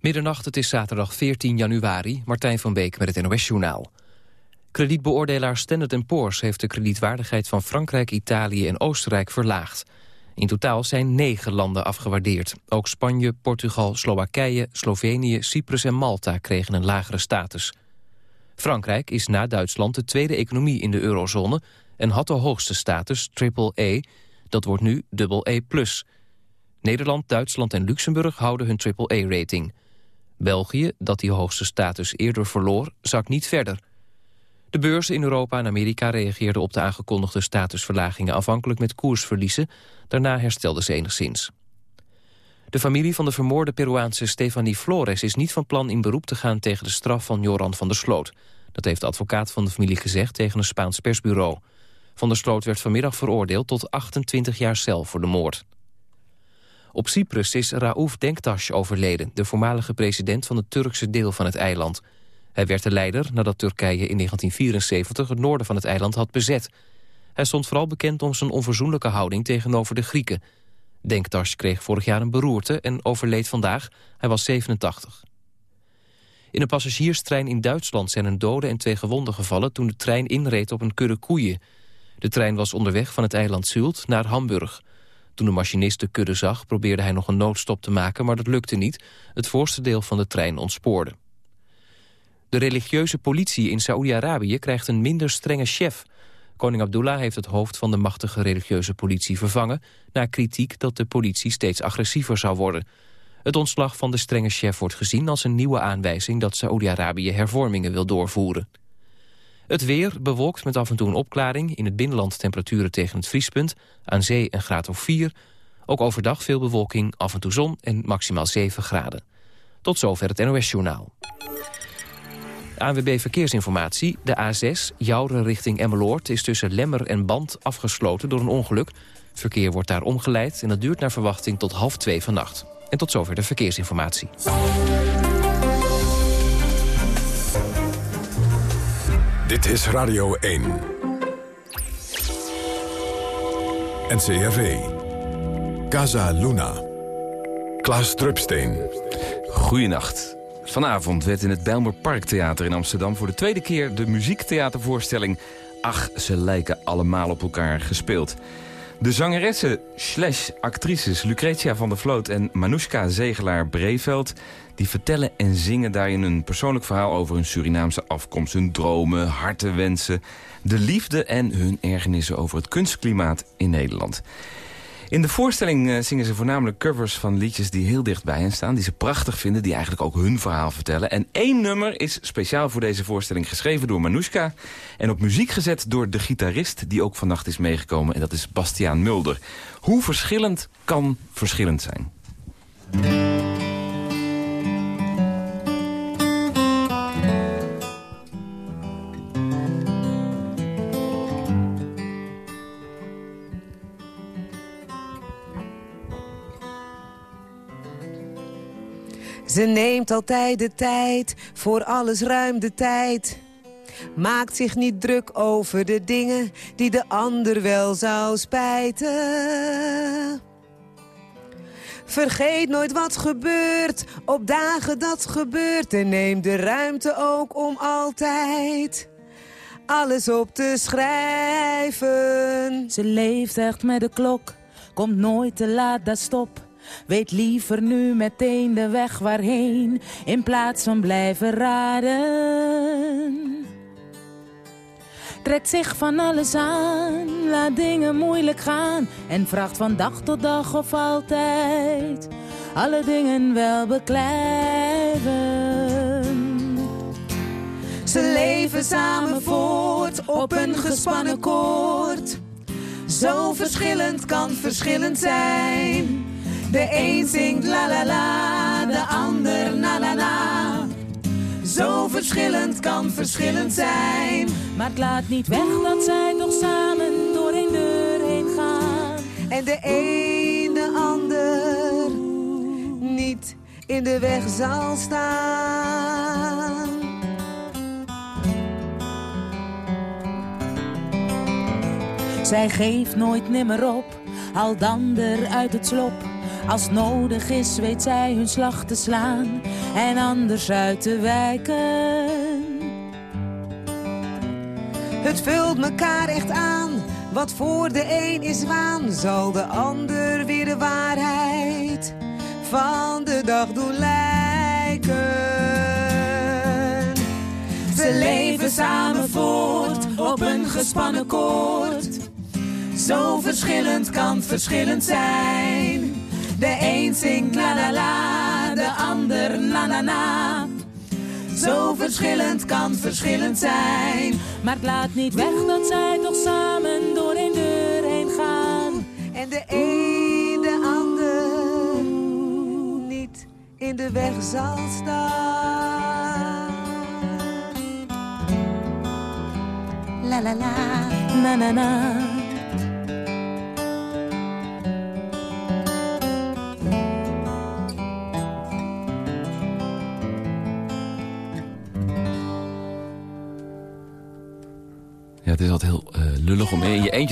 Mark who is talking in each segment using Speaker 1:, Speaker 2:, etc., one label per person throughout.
Speaker 1: Middernacht, het is zaterdag 14 januari. Martijn van Beek met het NOS-journaal. Kredietbeoordelaar Standard Poor's heeft de kredietwaardigheid van Frankrijk, Italië en Oostenrijk verlaagd. In totaal zijn negen landen afgewaardeerd. Ook Spanje, Portugal, Slowakije, Slovenië, Cyprus en Malta kregen een lagere status. Frankrijk is na Duitsland de tweede economie in de eurozone... en had de hoogste status, AAA. Dat wordt nu AA+. Nederland, Duitsland en Luxemburg houden hun AAA-rating. België, dat die hoogste status eerder verloor, zakt niet verder. De beurzen in Europa en Amerika reageerden op de aangekondigde statusverlagingen afhankelijk met koersverliezen. Daarna herstelden ze enigszins. De familie van de vermoorde Peruaanse Stefanie Flores is niet van plan in beroep te gaan tegen de straf van Joran van der Sloot. Dat heeft de advocaat van de familie gezegd tegen een Spaans persbureau. Van der Sloot werd vanmiddag veroordeeld tot 28 jaar cel voor de moord. Op Cyprus is Raouf Denktash overleden, de voormalige president van het Turkse deel van het eiland. Hij werd de leider nadat Turkije in 1974 het noorden van het eiland had bezet. Hij stond vooral bekend om zijn onverzoenlijke houding tegenover de Grieken. Denktash kreeg vorig jaar een beroerte en overleed vandaag. Hij was 87. In een passagierstrein in Duitsland zijn een dode en twee gewonden gevallen... toen de trein inreed op een kudde koeien. De trein was onderweg van het eiland Zult naar Hamburg. Toen de machinist de kudde zag, probeerde hij nog een noodstop te maken... maar dat lukte niet. Het voorste deel van de trein ontspoorde. De religieuze politie in Saoedi-Arabië krijgt een minder strenge chef. Koning Abdullah heeft het hoofd van de machtige religieuze politie vervangen... na kritiek dat de politie steeds agressiever zou worden. Het ontslag van de strenge chef wordt gezien als een nieuwe aanwijzing... dat Saoedi-Arabië hervormingen wil doorvoeren. Het weer bewolkt met af en toe een opklaring. In het binnenland temperaturen tegen het vriespunt. Aan zee een graad of 4. Ook overdag veel bewolking, af en toe zon en maximaal 7 graden. Tot zover het NOS-journaal. ANWB Verkeersinformatie. De A6, Jouren richting Emmeloord, is tussen Lemmer en Band afgesloten door een ongeluk. Verkeer wordt daar omgeleid en dat duurt naar verwachting tot half twee vannacht. En tot zover de verkeersinformatie.
Speaker 2: Dit is Radio 1. NCRV. Casa Luna. Klaas Drupsteen.
Speaker 3: Goedenacht. Vanavond werd in het Bijlmer Parktheater in Amsterdam... voor de tweede keer de muziektheatervoorstelling... Ach, ze lijken allemaal op elkaar gespeeld. De zangeressen slash actrices Lucretia van der Vloot en Manoushka Zegelaar-Breveld... die vertellen en zingen daarin een persoonlijk verhaal over hun Surinaamse afkomst... hun dromen, hartenwensen, de liefde en hun ergernissen over het kunstklimaat in Nederland. In de voorstelling eh, zingen ze voornamelijk covers van liedjes die heel dichtbij hen staan... die ze prachtig vinden, die eigenlijk ook hun verhaal vertellen. En één nummer is speciaal voor deze voorstelling geschreven door Manoushka... en op muziek gezet door de gitarist die ook vannacht is meegekomen... en dat is Bastiaan Mulder. Hoe verschillend kan verschillend zijn?
Speaker 4: Ze neemt altijd de tijd, voor alles ruim de tijd. Maakt zich niet druk over de dingen die de ander wel zou spijten. Vergeet nooit wat gebeurt, op dagen dat gebeurt. En neem de ruimte ook om altijd alles op te schrijven.
Speaker 5: Ze leeft echt met de klok, komt nooit te laat, dat stop. Weet liever nu meteen de weg waarheen, in plaats van blijven raden. Trekt zich van alles aan, laat dingen moeilijk gaan en vraagt van dag tot dag of altijd alle dingen wel beklijven.
Speaker 4: Ze leven samen voort op een gespannen koord. Zo verschillend kan verschillend zijn. De een zingt la la la, de ander na la la. Zo verschillend kan verschillend zijn.
Speaker 5: Maar het laat niet weg dat zij toch samen door een deur heen gaan.
Speaker 4: En de een de ander niet in de weg zal staan.
Speaker 5: Zij geeft nooit nimmer op, al dan er uit het slop
Speaker 6: Als nodig is, weet zij hun slag te slaan en anders uit te wijken.
Speaker 4: Het vult mekaar echt aan. Wat voor de een is waan, zal de ander weer de waarheid van de dag doen lijken. Ze leven samen voort op een gespannen koord. Zo verschillend kan verschillend zijn. De een zingt la la la, de ander na na na. Zo verschillend kan verschillend zijn.
Speaker 6: Maar het laat niet weg dat zij toch samen door een deur heen gaan.
Speaker 4: En de een de ander niet in de weg zal staan. La la la.
Speaker 6: Na na na.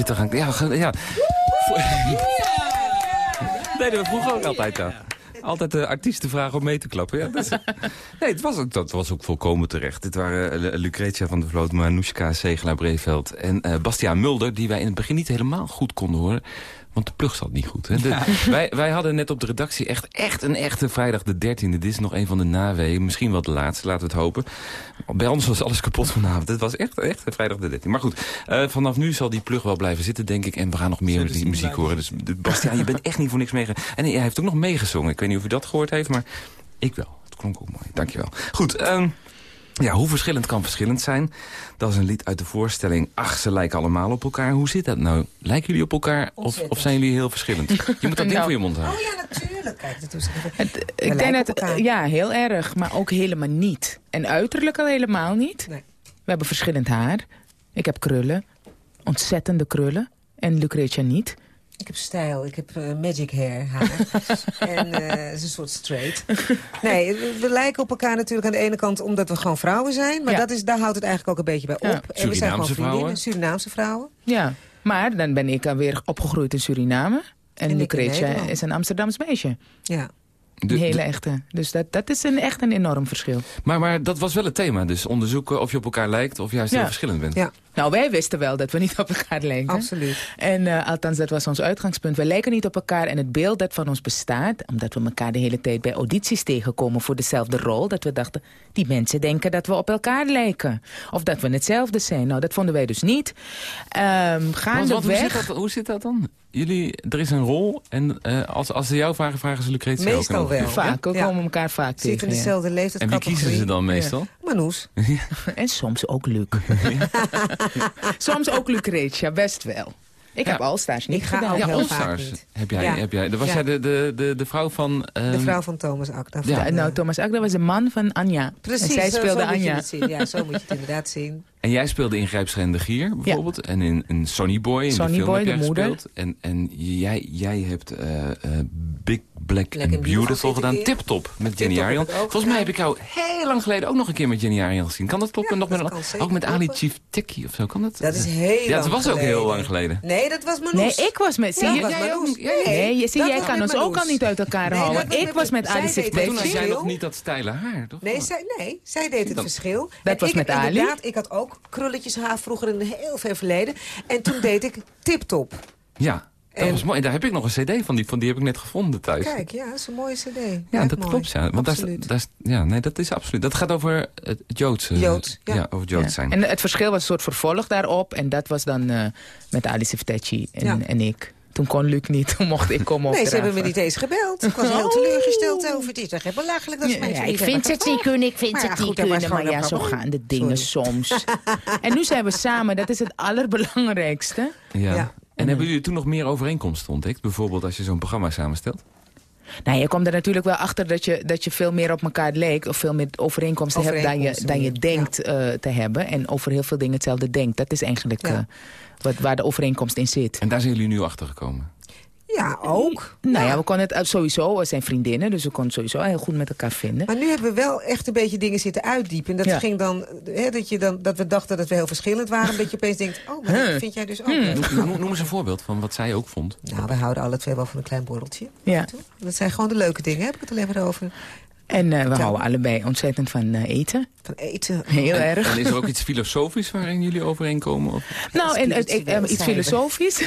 Speaker 3: Te gaan... Ja, ja. Nee, dat we vroeger ook altijd. Ja. Altijd de artiesten vragen om mee te klappen. Ja, dat, is- nee, het was ook, dat was ook volkomen terecht. Dit waren eh, Lu- Lucretia van der Vloot, Manoushka, Segelaar Breveld... en eh Bastiaan Mulder, die wij in het begin niet helemaal goed konden horen. Want de plug zat niet goed. Hè? De- wij, wij hadden net op de redactie echt, echt een echte vrijdag de 13e. Dit is nog een van de naweeën. Misschien wel de laatste, laten we het hopen. Bij ons was alles kapot vanavond. Het was echt, echt een vrijdag de 13e. Maar goed, eh, vanaf nu zal die plug wel blijven zitten, denk ik. En we gaan nog meer muziek, muziek horen. Dus de- Bastiaan, je bent echt niet voor niks meegegaan. En hij heeft ook nog meegezongen. Ik weet niet of u dat gehoord heeft, maar ik wel. Het klonk ook mooi. Dankjewel. Goed, ehm, ja, hoe verschillend kan verschillend zijn? Dat is een lied uit de voorstelling Ach, ze lijken allemaal op elkaar. Hoe zit dat nou? Lijken jullie op elkaar of, of zijn jullie heel verschillend? Je moet dat ding
Speaker 5: Nou.
Speaker 3: voor je mond houden.
Speaker 4: Oh ja, natuurlijk. Kijk, dat is
Speaker 5: Het, ik denk dat, ja, heel erg, maar ook helemaal niet. En uiterlijk al helemaal niet.
Speaker 4: Nee.
Speaker 5: We hebben verschillend haar. Ik heb krullen, ontzettende krullen. En Lucretia niet.
Speaker 4: Ik heb stijl, ik heb eh, magic hair, haar. en eh, het is een soort straight. Nee, we, we lijken op elkaar natuurlijk aan de ene kant omdat we gewoon vrouwen zijn. Maar
Speaker 5: Ja.
Speaker 4: dat is, daar houdt het eigenlijk ook een beetje bij
Speaker 5: Ja.
Speaker 4: op. En we zijn gewoon vriendinnen,
Speaker 3: vrouwen.
Speaker 4: Surinaamse vrouwen.
Speaker 5: Ja, maar dan ben ik alweer opgegroeid in Suriname. En,
Speaker 4: En
Speaker 5: Lucretia is een Amsterdams meisje.
Speaker 4: Ja.
Speaker 3: De-
Speaker 5: Een hele
Speaker 3: de-
Speaker 5: echte. Dus dat, dat is een, echt een enorm verschil.
Speaker 3: maar, maar dat was wel het thema. Dus onderzoeken of je op elkaar lijkt of juist
Speaker 5: Ja.
Speaker 3: heel verschillend bent.
Speaker 4: Ja.
Speaker 5: Nou, wij wisten wel dat we niet op elkaar lijken.
Speaker 4: Absoluut.
Speaker 5: En eh, althans, dat was ons uitgangspunt. We lijken niet op elkaar en het beeld dat van ons bestaat... omdat we elkaar de hele tijd bij audities tegenkomen voor dezelfde rol... dat we dachten, die mensen denken dat we op elkaar lijken. Of dat we hetzelfde zijn. Nou, dat vonden wij dus niet. Ehm
Speaker 3: Want, want hoe, zit dat, hoe zit dat dan? Jullie, er is een rol en eh, als, als ze jou vragen, vragen ze Lucretia ook.
Speaker 4: Meestal
Speaker 3: en ongeveer.
Speaker 4: wel.
Speaker 5: Vaak, we
Speaker 4: Ja.
Speaker 5: komen elkaar vaak
Speaker 4: Zit in
Speaker 5: tegen. ja.
Speaker 4: dezelfde leeftijd.
Speaker 3: En wie kiezen ze dan meestal?
Speaker 4: Manoes.
Speaker 5: En soms ook Luc. soms ook Lucretia, best wel. Ik
Speaker 3: Ja.
Speaker 5: heb Allstars niet
Speaker 4: Ik ga
Speaker 5: gedaan.
Speaker 4: ook
Speaker 3: Ja,
Speaker 4: niet.
Speaker 3: heb jij.
Speaker 4: Ja.
Speaker 3: Heb jij. Was
Speaker 4: Ja.
Speaker 3: jij de, de, de, de vrouw van...
Speaker 4: De
Speaker 3: ehm,
Speaker 4: vrouw van Thomas Akda.
Speaker 3: Ja.
Speaker 5: Nou, Thomas Akda was de man van Anja.
Speaker 4: Precies,
Speaker 5: en zij
Speaker 4: zo-
Speaker 5: speelde
Speaker 4: zo moet je
Speaker 5: Anja.
Speaker 4: het zien. Ja, zo moet je het inderdaad zien.
Speaker 3: En jij speelde in Gier bijvoorbeeld. En in, in Sonny Boy. In
Speaker 5: Sonny
Speaker 3: de film
Speaker 5: Boy,
Speaker 3: heb jij
Speaker 5: de moeder.
Speaker 3: gespeeld. En, en jij, jij hebt eh, eh, Big Black,
Speaker 4: Black
Speaker 3: and Beautiful
Speaker 4: Beautiful
Speaker 3: gedaan.
Speaker 4: erin.
Speaker 3: Tip-top met Jenny
Speaker 4: ook
Speaker 3: Volgens mij heb ik jou heel lang geleden ook nog een keer met Jenny Ariel gezien. Kan dat kloppen?
Speaker 4: Ja,
Speaker 3: nog met
Speaker 4: dat
Speaker 3: ook met Ali. Chief Tekkie of zo. Kan dat?
Speaker 4: Dat is heel
Speaker 3: Ja, het
Speaker 4: lang
Speaker 3: was ook heel lang geleden.
Speaker 4: Nee, dat was
Speaker 5: Nee,
Speaker 4: Manoes.
Speaker 5: ik was met... Zie
Speaker 4: Ja, dat
Speaker 3: jij ook
Speaker 5: nee, je, zie,
Speaker 4: dat
Speaker 5: jij kan ons ook al niet uit elkaar
Speaker 4: Nee,
Speaker 5: houden.
Speaker 4: dat was
Speaker 5: Ik was met
Speaker 4: deed het
Speaker 3: Maar toen had jij nog niet dat steile haar, toch?
Speaker 4: Nee, zij, nee, zij deed het verschil.
Speaker 5: Dat was met Ali?
Speaker 4: Inderdaad, ik had ook krulletjes haar vroeger in heel ver verleden. En toen deed ik tip-top.
Speaker 3: Ja, dat
Speaker 4: En-
Speaker 3: was mooi. En daar heb ik nog een cd van. Die, van die heb ik net gevonden thuis.
Speaker 4: Kijk, ja, dat is een mooie cd.
Speaker 3: Ja, dat
Speaker 4: mooi.
Speaker 3: klopt. Ja. Want daar is,
Speaker 4: Absoluut.
Speaker 3: daar is, ja, nee, dat is absoluut. Dat gaat over het Joods. eh,
Speaker 4: Joods, ja.
Speaker 3: over Joods
Speaker 5: Ja.
Speaker 3: zijn.
Speaker 5: En het verschil was een soort vervolg daarop. En dat was dan eh, met Alice Fletcher en,
Speaker 4: Ja.
Speaker 5: en ik. Toen kon Luc niet, toen mocht ik komen
Speaker 4: Nee, ze hebben me niet eens gebeld. Ik was heel
Speaker 5: Oh.
Speaker 4: teleurgesteld over dit. Belachelijk dat ze mij
Speaker 5: Ja,
Speaker 4: zo
Speaker 5: ik vind het niet kunnen, ik vind
Speaker 4: Maar ja,
Speaker 5: het niet kunnen. Maar ja, zo gaan de dingen
Speaker 4: Sorry.
Speaker 5: soms. en nu zijn we samen, dat is het allerbelangrijkste.
Speaker 3: Ja.
Speaker 4: Ja.
Speaker 3: En hebben jullie toen nog meer overeenkomsten ontdekt? Bijvoorbeeld als je zo'n programma samenstelt?
Speaker 5: Nou, je komt er natuurlijk wel achter dat je, dat je veel meer op elkaar lijkt... of veel meer overeenkomsten, hebt dan je, dan je denkt eh, te hebben. En over heel veel dingen hetzelfde denkt. Dat is eigenlijk
Speaker 4: Ja.
Speaker 5: eh, wat, waar de overeenkomst in zit.
Speaker 3: En daar zijn jullie nu achter gekomen?
Speaker 4: Ja, ook.
Speaker 5: Nou ja, we konden het eh, sowieso, we zijn vriendinnen, dus we konden het sowieso heel goed met elkaar vinden.
Speaker 4: Maar nu hebben we wel echt een beetje dingen zitten uitdiepen. En dat,
Speaker 5: Ja.
Speaker 4: ging dan, hè, dat, je dan, dat we dachten dat we heel verschillend waren. dat je opeens denkt, oh, maar dat vind jij dus ook. leuk.
Speaker 3: Noem, eens een voorbeeld van wat zij ook vond.
Speaker 4: Nou, we houden alle twee wel van een klein borreltje.
Speaker 5: Ja.
Speaker 4: Dat zijn gewoon de leuke dingen, heb ik het alleen maar over.
Speaker 5: En eh, we
Speaker 4: Ja.
Speaker 5: houden allebei ontzettend van eh, eten.
Speaker 4: Van eten.
Speaker 5: Heel
Speaker 3: En,
Speaker 5: erg.
Speaker 3: en is er ook iets filosofisch waarin jullie overeenkomen? Of?
Speaker 5: Nou, en, het- ik, eh, iets filosofisch.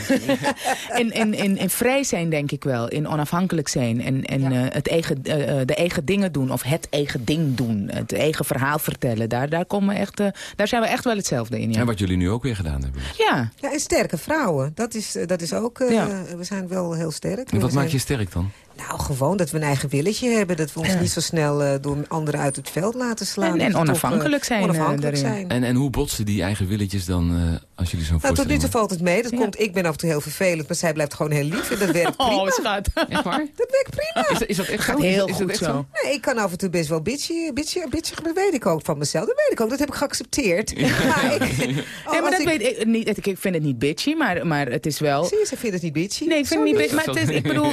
Speaker 5: in, in, in, in vrij zijn, denk ik wel. In onafhankelijk zijn. En, en
Speaker 4: Ja.
Speaker 5: eh, het eigen, de eigen dingen doen. Of het eigen ding doen. Het eigen verhaal vertellen. Daar, daar, komen we echt, eh, daar zijn we echt wel hetzelfde in. Ja.
Speaker 3: En wat jullie nu ook weer gedaan hebben.
Speaker 5: ja.
Speaker 4: Ja, en sterke vrouwen. Dat is, dat is ook... eh,
Speaker 5: Ja.
Speaker 4: We zijn wel heel sterk.
Speaker 3: En wat maakt je sterk dan?
Speaker 4: Nou, gewoon dat we een eigen willetje hebben. Dat we ons niet zo snel eh, door anderen uit het veld laten slaan.
Speaker 5: En- en onafhankelijk
Speaker 4: eh,
Speaker 5: zijn, eh,
Speaker 4: Onafhankelijk zijn.
Speaker 3: En, en hoe botsen die eigen willetjes dan eh, als jullie zo'n
Speaker 4: Nou, tot nu toe valt het mee. Dat
Speaker 5: Ja.
Speaker 4: komt, ik ben af en toe heel vervelend, maar zij blijft gewoon heel lief. En dat werkt prima.
Speaker 5: Oh, schat.
Speaker 3: Echt waar?
Speaker 4: Dat werkt prima.
Speaker 3: Is, dat- is dat echt
Speaker 5: Gaat?
Speaker 3: Is-
Speaker 5: heel
Speaker 3: is dat
Speaker 5: goed
Speaker 3: echt
Speaker 5: zo.
Speaker 4: Nee, ik kan af en toe best wel bitchy, bitchy, bitchy, dat weet ik ook van mezelf. Dat weet ik ook, dat heb ik geaccepteerd. Maar ik, oh,
Speaker 5: nee, maar
Speaker 4: als
Speaker 5: dat
Speaker 4: ik-
Speaker 5: weet ik niet. Ik ik vind het niet bitchy, maar, maar het is wel...
Speaker 4: Zie je, ze vindt het niet bitchy.
Speaker 5: Nee, ik vind het niet bitchy. Maar
Speaker 3: is
Speaker 5: het is, ik bedoel,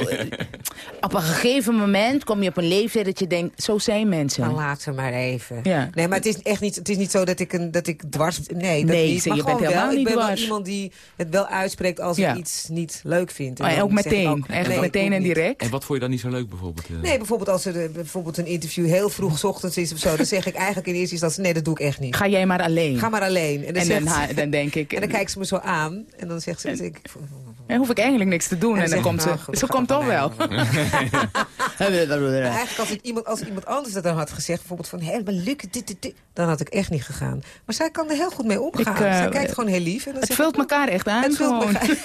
Speaker 5: op een gegeven moment kom je op een leeftijd dat je denkt, zo zijn mensen.
Speaker 4: Dan laten we maar even.
Speaker 5: Ja.
Speaker 4: Nee, maar het is echt niet, het is niet zo dat ik, een, dat ik dwars... Nee, dat
Speaker 5: Nee,
Speaker 4: niet.
Speaker 5: ze-
Speaker 4: Maar
Speaker 5: je bent helemaal
Speaker 4: wel.
Speaker 5: niet
Speaker 4: ik ben wel iemand die het wel uitspreekt als
Speaker 5: Ja.
Speaker 4: ik iets niet leuk vind.
Speaker 5: Oh, en ook meteen. Echt
Speaker 4: nee,
Speaker 5: meteen en direct.
Speaker 3: En wat vond je dan niet zo leuk bijvoorbeeld? eh?
Speaker 4: Nee, bijvoorbeeld als er eh, bijvoorbeeld een interview heel vroeg 's ochtends is of zo... dan zeg ik eigenlijk in eerste instantie, nee, dat doe ik echt niet.
Speaker 5: Ga jij maar alleen.
Speaker 4: Ga maar alleen. En dan,
Speaker 5: en
Speaker 4: zegt
Speaker 5: dan,
Speaker 4: ze-
Speaker 5: denk ik...
Speaker 4: en dan kijkt ze me zo aan en dan zegt ze... dan denk ik,
Speaker 5: Dan hoef ik eigenlijk niks te doen.
Speaker 4: En
Speaker 5: En,
Speaker 4: dan
Speaker 5: dan komt ze... Ze komt toch wel.
Speaker 4: Eigenlijk als, het iemand, als iemand anders dat dan had gezegd, bijvoorbeeld van... hé, maar Luc, dit, dit, dit, dan had ik echt niet gegaan. Maar zij kan er heel goed mee omgaan.
Speaker 5: Ik, eh,
Speaker 4: zij kijkt gewoon heel lief. En dan
Speaker 5: Het
Speaker 4: zegt
Speaker 5: vult elkaar echt aan
Speaker 4: Het vult
Speaker 5: gewoon.
Speaker 4: elkaar-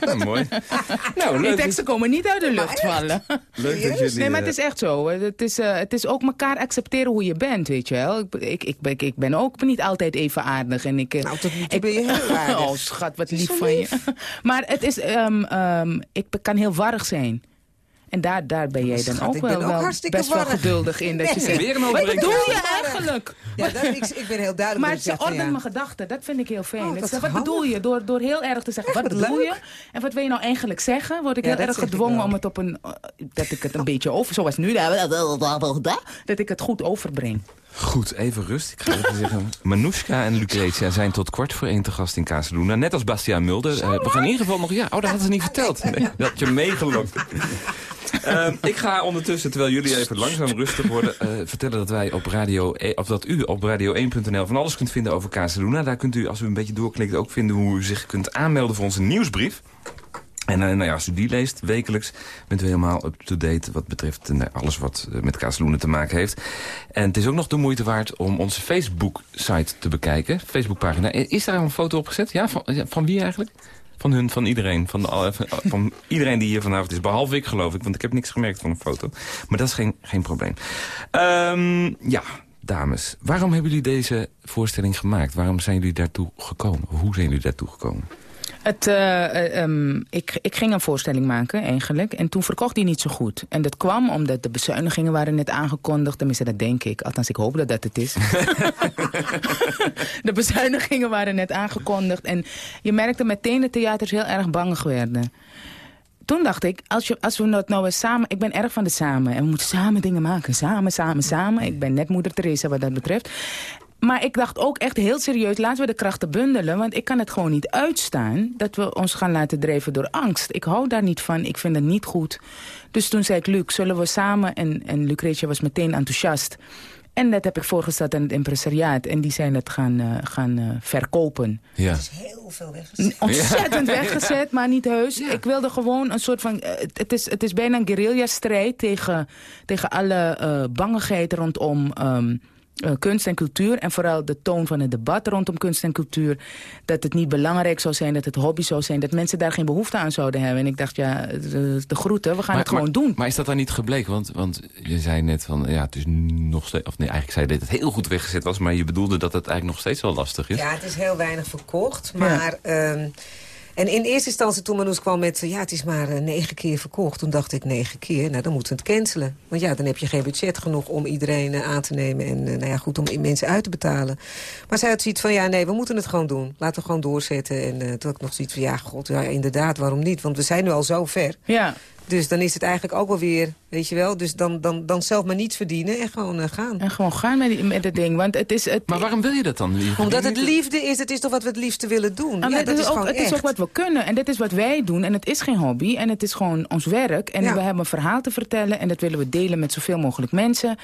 Speaker 3: Ja, mooi. nou,
Speaker 5: Die teksten komen niet uit de lucht vallen.
Speaker 3: leuk dat jullie,
Speaker 5: Nee, maar
Speaker 3: eh,
Speaker 5: het is echt zo. Het is, eh, het is ook elkaar accepteren hoe je bent, weet je wel. Ik, ik, ik, ben, ik ben ook niet altijd even aardig. En ik, eh,
Speaker 4: Nou, tot nu toe
Speaker 5: ik-
Speaker 4: ben je heel aardig.
Speaker 5: Oh, schat, wat lief van je. Maar het is, ehm, ehm, ik kan heel warrig zijn. En daar, daar ben jij dan
Speaker 4: Schat,
Speaker 5: ook wel,
Speaker 4: ook
Speaker 5: best wel geduldig in. Dat je zegt,
Speaker 3: Weer een
Speaker 5: wat bedoel je eigenlijk?
Speaker 4: Ja, dat, ik, ik ben heel duidelijk.
Speaker 5: Maar ze ordent
Speaker 4: ja.
Speaker 5: mijn gedachten. Dat vind ik heel fijn.
Speaker 4: Oh,
Speaker 5: Ik zeg, wat bedoel je? Door, door heel erg te zeggen,
Speaker 4: Echt,
Speaker 5: wat bedoel
Speaker 4: leuk.
Speaker 5: je? En wat wil je nou eigenlijk zeggen? Word ik
Speaker 4: Ja,
Speaker 5: heel erg gedwongen om het op een... eh, dat ik het een beetje over... Zoals nu. Dat ik het goed overbreng.
Speaker 3: Goed, even rust. Ik ga even zeggen. En Lucretia zijn tot kwart voor één te gast in Casaluna. Net als Bastiaan Mulder. Eh, we gaan in ieder geval nog... Ja, oh, dat hadden ze niet verteld. Nee, dat had je meegelokt. Ehm, ik ga ondertussen, terwijl jullie even langzaam rustig worden... eh, vertellen dat wij op radio... E- of dat u op radio1.nl van alles kunt vinden over Casaluna. Daar kunt u, als u een beetje doorklikt, ook vinden hoe u zich kunt aanmelden voor onze nieuwsbrief. En eh, nou ja, als u die leest, wekelijks, bent u helemaal up-to-date... wat betreft eh, alles wat met Kaasloenen te maken heeft. En het is ook nog de moeite waard om onze Facebook-site te bekijken. Facebookpagina. Is daar een foto op gezet? Ja, van, van wie eigenlijk? Van hun, van iedereen. Van, de, van iedereen die hier vanavond is. Behalve ik, geloof ik. Want ik heb niks gemerkt van een foto. Maar dat is geen, geen probleem. Ehm, ja, dames. Waarom hebben jullie deze voorstelling gemaakt? Waarom zijn jullie daartoe gekomen? Hoe zijn jullie daartoe gekomen?
Speaker 5: Het, eh, eh, ehm, ik, ik ging een voorstelling maken eigenlijk. En toen verkocht die niet zo goed. En dat kwam omdat de bezuinigingen waren net aangekondigd. Tenminste, dat denk ik. Althans, ik hoop dat dat het is. de bezuinigingen waren net aangekondigd. En je merkte meteen dat theaters heel erg bang werden. Toen dacht ik, als, je, als we dat nou eens samen... Ik ben erg van de samen. En we moeten samen dingen maken. Samen, samen, samen. Ik ben net moeder Teresa wat dat betreft. Maar ik dacht ook echt heel serieus, laten we de krachten bundelen. Want ik kan het gewoon niet uitstaan dat we ons gaan laten drijven door angst. Ik hou daar niet van, ik vind het niet goed. Dus toen zei ik, Luc, zullen we samen... En, en Lucretia was meteen enthousiast. En dat heb ik voorgesteld aan het impresariaat. En die zijn het gaan, eh, gaan eh, verkopen.
Speaker 3: Ja.
Speaker 4: Is heel veel weggezet.
Speaker 5: Ontzettend weggezet, maar niet heus. Ik wilde gewoon een soort van... eh, het, is, het is bijna een guerrilla-strijd tegen, tegen alle eh bangigheid rondom... ehm, eh, kunst en cultuur en vooral de toon van het debat rondom kunst en cultuur. Dat het niet belangrijk zou zijn, dat het hobby zou zijn. Dat mensen daar geen behoefte aan zouden hebben. En ik dacht, ja, de, de groeten, we gaan het gewoon
Speaker 3: maar,
Speaker 5: doen.
Speaker 3: Maar is dat dan niet gebleken? Want, want je zei net van, ja, het is nog steeds... Of nee, eigenlijk zei je dat het heel goed weggezet was... maar je bedoelde dat het eigenlijk nog steeds wel lastig is.
Speaker 4: Ja, het is heel weinig verkocht. Maar ehm, En in eerste instantie toen Manous kwam met... ja, het is maar negen keer verkocht. Toen dacht ik, negen keer, nou dan moeten we het cancelen. Want ja, dan heb je geen budget genoeg om iedereen aan te nemen... en nou ja, goed, om mensen uit te betalen. Maar zij had zoiets van, ja, nee, we moeten het gewoon doen. Laten we gewoon doorzetten. En toen had ik nog zoiets van, ja, god, ja, inderdaad, waarom niet? Want we zijn nu al zo ver.
Speaker 5: Ja.
Speaker 4: Dus dan is het eigenlijk ook wel weer, weet je wel... dus dan, dan, dan zelf maar niet verdienen en gewoon uh, gaan.
Speaker 5: En gewoon gaan met, die, met het ding. Want het is, het,
Speaker 3: maar waarom wil je dat dan?
Speaker 4: Omdat het liefde is, het is toch wat we het liefste willen doen.
Speaker 5: Ah,
Speaker 4: ja,
Speaker 5: dat
Speaker 4: is,
Speaker 5: is ook, het
Speaker 4: echt.
Speaker 5: is ook wat we kunnen. En dit is wat wij doen. En het is geen hobby. En het is gewoon ons werk. En
Speaker 4: Ja.
Speaker 5: we hebben een verhaal te vertellen. En dat willen we delen met zoveel mogelijk mensen.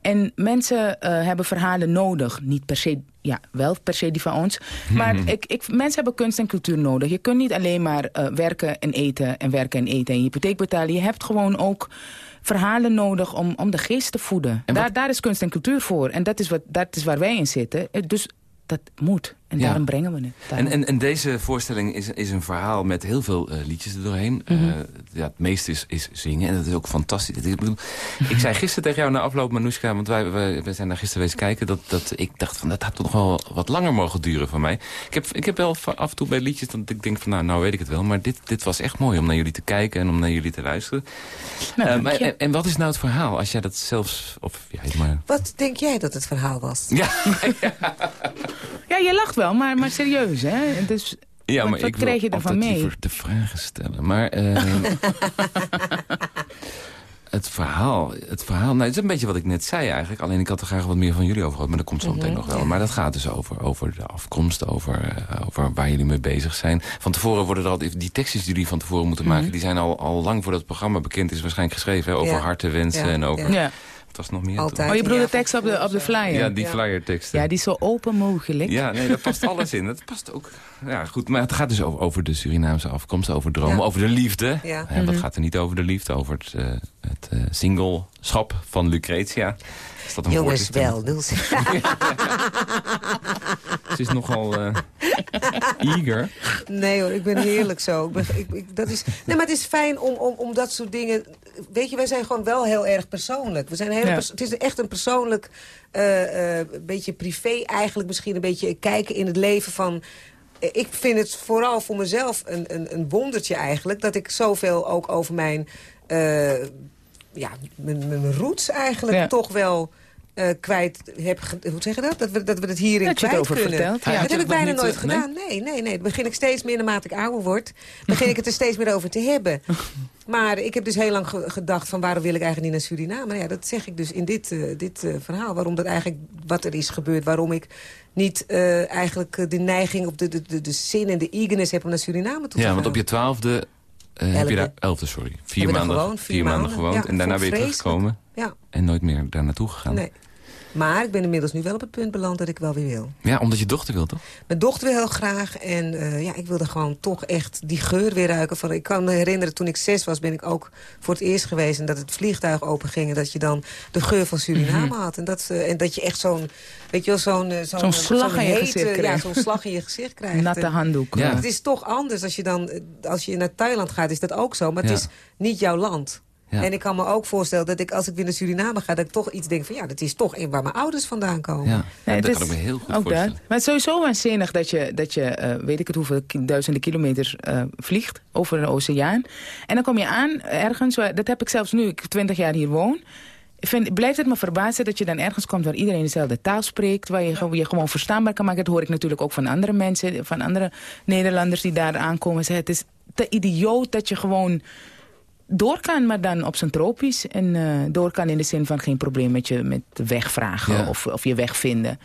Speaker 5: En mensen eh, hebben verhalen nodig. Niet per se, ja, wel per se die van ons. Maar ik, ik, mensen hebben kunst en cultuur nodig. Je kunt niet alleen maar eh, werken en eten en werken en eten en je hypotheek betalen. Je hebt gewoon ook verhalen nodig om, om de geest te voeden. Daar, daar is kunst en cultuur voor. En dat is, wat, dat is waar wij in zitten. Eh, Dus dat moet. En
Speaker 3: Ja.
Speaker 5: daarom brengen we het.
Speaker 3: En,
Speaker 5: Daarom.
Speaker 3: en, en deze voorstelling is, is een verhaal met heel veel eh, liedjes er doorheen.
Speaker 5: Mhm.
Speaker 3: Eh, ja, het meeste is, is zingen en dat is ook fantastisch. Ik, bedoel, ik zei gisteren tegen jou na afloop, Manoushka, want wij, wij, wij zijn daar gisteren wezen kijken... Dat, dat ik dacht van dat had toch wel wat langer mogen duren van mij. Ik heb, ik heb wel af en toe bij liedjes dat ik denk van nou, nou weet ik het wel. Maar dit, dit was echt mooi om naar jullie te kijken en om naar jullie te luisteren.
Speaker 5: Nou,
Speaker 3: Eh, maar, en, en wat is nou het verhaal als jij dat zelfs... Of, ja, maar,
Speaker 4: Wat denk jij dat het verhaal was?
Speaker 3: ja,
Speaker 5: Ja, je lacht wel, maar, maar serieus, hè? Dus,
Speaker 3: ja,
Speaker 5: Wat-
Speaker 3: maar
Speaker 5: wat
Speaker 3: ik
Speaker 5: krijg je ervan mee?
Speaker 3: liever de vragen stellen. Maar eh, het verhaal, het verhaal, nou, het is een beetje wat ik net zei eigenlijk. Alleen ik had er graag wat meer van jullie over gehad, maar dat komt zo meteen nog wel. Maar dat gaat dus over, over de afkomst, over, eh, over waar jullie mee bezig zijn. Van tevoren worden er al, die tekstjes die jullie van tevoren moeten maken, die zijn al, al lang voordat het programma bekend is waarschijnlijk geschreven. Hè, over
Speaker 4: Ja.
Speaker 3: harten, wensen
Speaker 4: Ja,
Speaker 3: en over,
Speaker 4: ja.
Speaker 3: Was nog meer?
Speaker 4: Altijd.
Speaker 5: Oh, je bedoelt de tekst op de, op de flyer?
Speaker 3: Ja, die
Speaker 4: Ja.
Speaker 3: flyer teksten.
Speaker 5: Ja, die is zo open mogelijk.
Speaker 3: Ja, nee, daar past alles in. Dat past ook. Ja, goed. Maar het gaat dus over, over de Surinaamse afkomst, over dromen,
Speaker 4: Ja.
Speaker 3: over de liefde.
Speaker 4: Ja.
Speaker 3: Hè, Wat gaat er niet over de liefde? Over het, eh het eh, singleschap van Lucretia. Is dat een
Speaker 4: Jongens, wel. Dus.
Speaker 3: Ze is nogal eh, eager.
Speaker 4: Nee hoor, ik ben heerlijk zo. Ik ben, ik, ik- dat is, nee, maar het is fijn om, om, om dat soort dingen... Weet je, wij zijn gewoon wel heel erg persoonlijk. We zijn heel
Speaker 5: Ja.
Speaker 4: pers- het is echt een persoonlijk, eh, beetje privé eigenlijk misschien... een beetje kijken in het leven van... Ik vind het vooral voor mezelf een, een, een wondertje eigenlijk... dat ik zoveel ook over mijn, eh, ja, mijn, mijn roots eigenlijk
Speaker 5: Ja.
Speaker 4: toch wel... eh, kwijt heb, hoe zeg je dat? Dat we, dat we het hierin
Speaker 5: Dat je het
Speaker 4: kwijt
Speaker 5: over
Speaker 4: kunnen.
Speaker 5: ja.
Speaker 3: Had
Speaker 4: Dat heb ik bijna nooit
Speaker 3: eh,
Speaker 4: gedaan. Nee, nee, nee. Dat begin ik steeds meer naarmate ik ouder word. Begin ik het er steeds meer over te hebben. Maar ik heb dus heel lang ge- gedacht van waarom wil ik eigenlijk niet naar Suriname? Ja, dat zeg ik dus in dit, eh, dit eh, verhaal. Waarom dat eigenlijk, wat er is gebeurd. Waarom ik niet eh, eigenlijk eh, de neiging of de, de, de, de zin en de eagerness heb om naar Suriname toe te
Speaker 3: Ja,
Speaker 4: gaan.
Speaker 3: want op je twaalfde eh, heb je daar...
Speaker 4: Elfde.
Speaker 3: Sorry. Vier maanden,
Speaker 4: gewoond,
Speaker 3: vier
Speaker 4: vier
Speaker 3: maanden
Speaker 4: maanden.
Speaker 3: gewoond.
Speaker 4: Ja,
Speaker 3: en daarna weer teruggekomen.
Speaker 4: Ja,
Speaker 3: En nooit meer daar naartoe gegaan.
Speaker 4: nee. Maar ik ben inmiddels nu wel op het punt beland dat ik wel weer wil.
Speaker 3: Ja, omdat je dochter wil, toch?
Speaker 4: Mijn dochter wil heel graag. En eh, ja, ik wilde gewoon toch echt die geur weer ruiken. Van, ik kan me herinneren, toen ik zes was, ben ik ook voor het eerst geweest. En dat het vliegtuig open ging. En dat je dan de geur van Suriname had. En dat, eh, en dat je echt zo'n, weet je wel, zo'n... eh,
Speaker 5: Zo'n slag in je
Speaker 4: hete-
Speaker 5: gezicht
Speaker 4: Ja,
Speaker 5: krijgt.
Speaker 4: zo'n slag in je gezicht krijgt.
Speaker 5: Natte handdoek.
Speaker 3: Ja.
Speaker 4: Het is toch anders als je dan, als je naar Thailand gaat, is dat ook zo. Maar het
Speaker 3: Ja.
Speaker 4: is niet jouw land.
Speaker 3: Ja.
Speaker 4: En ik kan me ook voorstellen dat ik, als ik weer naar Suriname ga... dat ik toch iets denk van, ja, dat is toch een waar mijn ouders vandaan komen.
Speaker 3: Ja,
Speaker 5: Nee,
Speaker 3: dat
Speaker 5: is
Speaker 3: kan ik me heel goed
Speaker 5: ook
Speaker 3: voorstellen.
Speaker 5: dat. Maar het is sowieso waanzinnig dat je, dat je eh, weet ik het hoeveel duizenden kilometers eh, vliegt over een oceaan. En dan kom je aan ergens, waar- dat heb ik zelfs nu, ik 20 jaar hier woon. Ik vind, blijft het me verbazen dat je dan ergens komt waar iedereen dezelfde taal spreekt. Waar je, gewoon- je gewoon verstaanbaar kan maken. Dat hoor ik natuurlijk ook van andere mensen, van andere Nederlanders die daar aankomen. Zeggen, het is te idioot dat je gewoon door kan, maar dan op zijn tropisch. En eh, door kan in de zin van geen probleem met je met wegvragen
Speaker 3: Ja.
Speaker 5: of, of je weg vinden.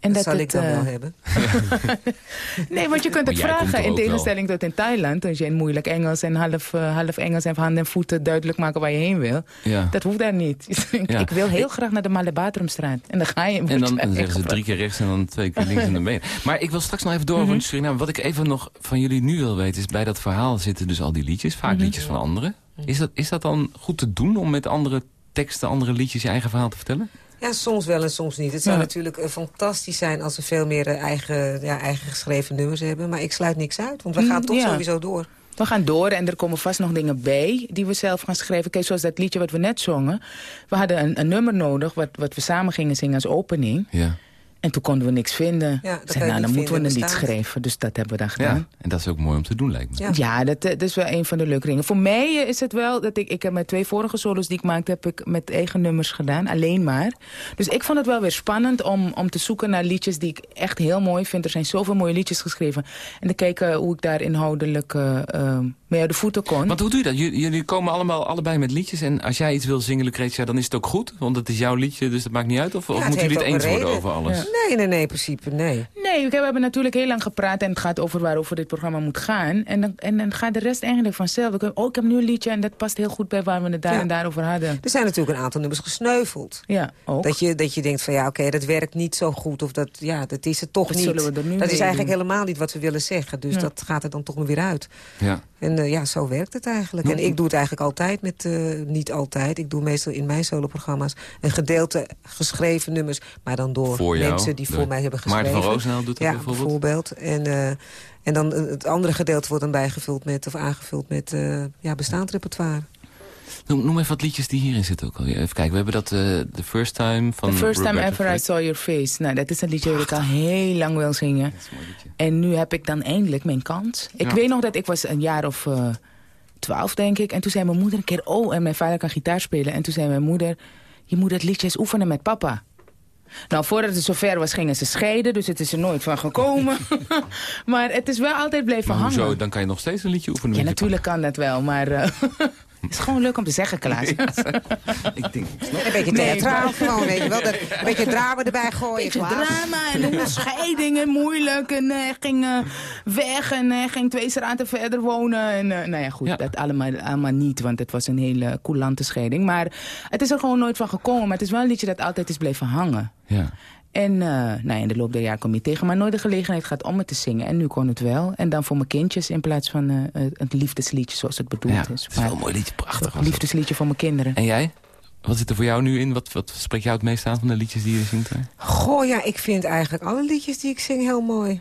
Speaker 5: En
Speaker 4: dat, zal
Speaker 5: het,
Speaker 4: ik dan
Speaker 5: eh,
Speaker 4: wel hebben.
Speaker 5: Nee, want je kunt het vragen in
Speaker 3: wel.
Speaker 5: tegenstelling tot in Thailand. Als je in moeilijk Engels en half, eh, half Engels en handen en voeten duidelijk maken waar je heen wil.
Speaker 3: Ja.
Speaker 5: Dat hoeft daar niet. ik,
Speaker 3: Ja.
Speaker 5: ik wil heel graag naar de Malebatrumstraat. En dan ga je.
Speaker 3: En dan, dan zeggen ze drie keer rechts en dan twee keer links en dan ben je. Maar ik wil straks nog even door
Speaker 5: Mhm.
Speaker 3: over Suriname. Wat ik even nog van jullie nu wil weten is... bij dat verhaal zitten dus al die liedjes. Vaak
Speaker 5: Mhm.
Speaker 3: liedjes van anderen. Is dat, is dat dan goed te doen om met andere teksten, andere liedjes... je eigen verhaal te vertellen?
Speaker 4: Ja, soms wel en soms niet. Het zou
Speaker 5: Ja.
Speaker 4: natuurlijk eh, fantastisch zijn als we veel meer eh, eigen, ja, eigen geschreven nummers hebben. Maar ik sluit niks uit, want we
Speaker 5: Mm,
Speaker 4: gaan toch
Speaker 5: ja.
Speaker 4: sowieso door.
Speaker 5: We gaan door en er komen vast nog dingen bij die we zelf gaan schrijven. Kijk, zoals dat liedje wat we net zongen. We hadden een, een nummer nodig wat, wat we samen gingen zingen als opening.
Speaker 3: Ja.
Speaker 5: En toen konden we niks vinden.
Speaker 4: Ja,
Speaker 5: zei, nou, dan moeten we een lied schrijven. Dus dat hebben we dan
Speaker 3: Ja,
Speaker 5: gedaan.
Speaker 3: en dat is ook mooi om te doen, lijkt me.
Speaker 4: Ja.
Speaker 5: Ja, dat, eh, dat is wel een van de leuke dingen. Voor mij is het wel dat ik... Ik heb met twee vorige solos die ik maakte... heb ik met eigen nummers gedaan. Alleen maar. Dus ik vond het wel weer spannend om, om te zoeken naar liedjes... die ik echt heel mooi vind. Er zijn zoveel mooie liedjes geschreven. En te kijken hoe ik daar inhoudelijk eh, eh, mee uit de voeten kon.
Speaker 3: Want hoe doe je dat? Jullie, jullie komen allemaal allebei met liedjes. En als jij iets wil zingen, Lucretia, dan is het ook goed? Want het is jouw liedje, dus dat maakt niet uit? Of, of moeten jullie het eens worden over alles?
Speaker 4: Nee, nee, nee, in principe, nee.
Speaker 5: Nee, we hebben natuurlijk heel lang gepraat en het gaat over waarover dit programma moet gaan. En dan, en dan gaat de rest eigenlijk vanzelf. Kunnen, oh, ik heb nu een liedje en dat past heel goed bij waar we het daar
Speaker 4: Ja.
Speaker 5: en daarover hadden.
Speaker 4: Er zijn natuurlijk een aantal nummers gesneuveld.
Speaker 5: Ja, ook.
Speaker 4: Dat je, dat je denkt van ja, oké, dat werkt niet zo goed. Of dat, ja, dat is het toch niet.
Speaker 5: zullen we er nu
Speaker 4: dat is eigenlijk
Speaker 5: doen?
Speaker 4: helemaal niet wat we willen zeggen. Dus
Speaker 5: Ja.
Speaker 4: dat gaat er dan toch maar weer uit.
Speaker 3: Ja.
Speaker 4: En eh, ja, zo werkt het eigenlijk. En ik doe het eigenlijk altijd met, eh, niet altijd. Ik doe meestal in mijn soloprogramma's een gedeelte geschreven nummers. Maar dan door
Speaker 3: Voor jou,
Speaker 4: mensen die voor mij hebben geschreven.
Speaker 3: Maarten van Roosendaal doet dat
Speaker 4: ja,
Speaker 3: bijvoorbeeld.
Speaker 4: bijvoorbeeld. En, eh, en dan het andere gedeelte wordt dan bijgevuld met, of aangevuld met eh, ja, bestaand repertoire.
Speaker 3: Noem, noem even wat liedjes die hierin zitten ook alweer. Even kijken, we hebben dat eh The First Time van
Speaker 5: The first time
Speaker 3: Roberta
Speaker 5: ever I saw your face. Nou, dat is een liedje dat ik al heel lang wil zingen.
Speaker 3: Dat is een mooi liedje.
Speaker 5: En nu heb ik dan eindelijk mijn kans. Ik
Speaker 3: Ja.
Speaker 5: weet nog dat ik was een jaar of eh, twaalf, denk ik. En toen zei mijn moeder een keer, oh, en mijn vader kan gitaar spelen. En toen zei mijn moeder, je moet het liedje eens oefenen met papa. Nou, voordat het zover was, gingen ze scheiden. Dus het is er nooit van gekomen. maar het is wel altijd blijven
Speaker 3: Maar
Speaker 5: hangen.
Speaker 3: hoezo? Dan kan je nog steeds een liedje oefenen.
Speaker 5: Ja, natuurlijk kan dat wel, maar eh, het is gewoon leuk om te zeggen, Klaas.
Speaker 3: Ik denk,
Speaker 4: Een beetje theatraal gewoon, weet je wel. Dat, een beetje drama erbij gooien.
Speaker 5: Beetje
Speaker 4: Klaas.
Speaker 5: drama en een scheiding en moeilijk. En eh, hij ging eh, weg en hij ging twee straten verder wonen. En, eh, nou ja, goed,
Speaker 3: Ja.
Speaker 5: dat allemaal, allemaal niet, want het was een hele coulante scheiding. Maar het is er gewoon nooit van gekomen. Maar het is wel een liedje dat altijd is blijven hangen.
Speaker 3: Ja.
Speaker 5: En uh, nou, in de loop der jaren kom je tegen, maar nooit de gelegenheid gaat om het te zingen. En nu kon het wel. En dan voor mijn kindjes in plaats van uh, het liefdesliedje zoals het bedoeld
Speaker 3: ja,
Speaker 5: is.
Speaker 3: het is wel een mooi liedje, prachtig.
Speaker 5: Een
Speaker 3: dat.
Speaker 5: liefdesliedje voor mijn kinderen.
Speaker 3: En jij? Wat zit er voor jou nu in? Wat, wat spreekt jou het meest aan van de liedjes die je zingt? Hè?
Speaker 4: Goh, ja, ik vind eigenlijk alle liedjes die ik zing heel mooi.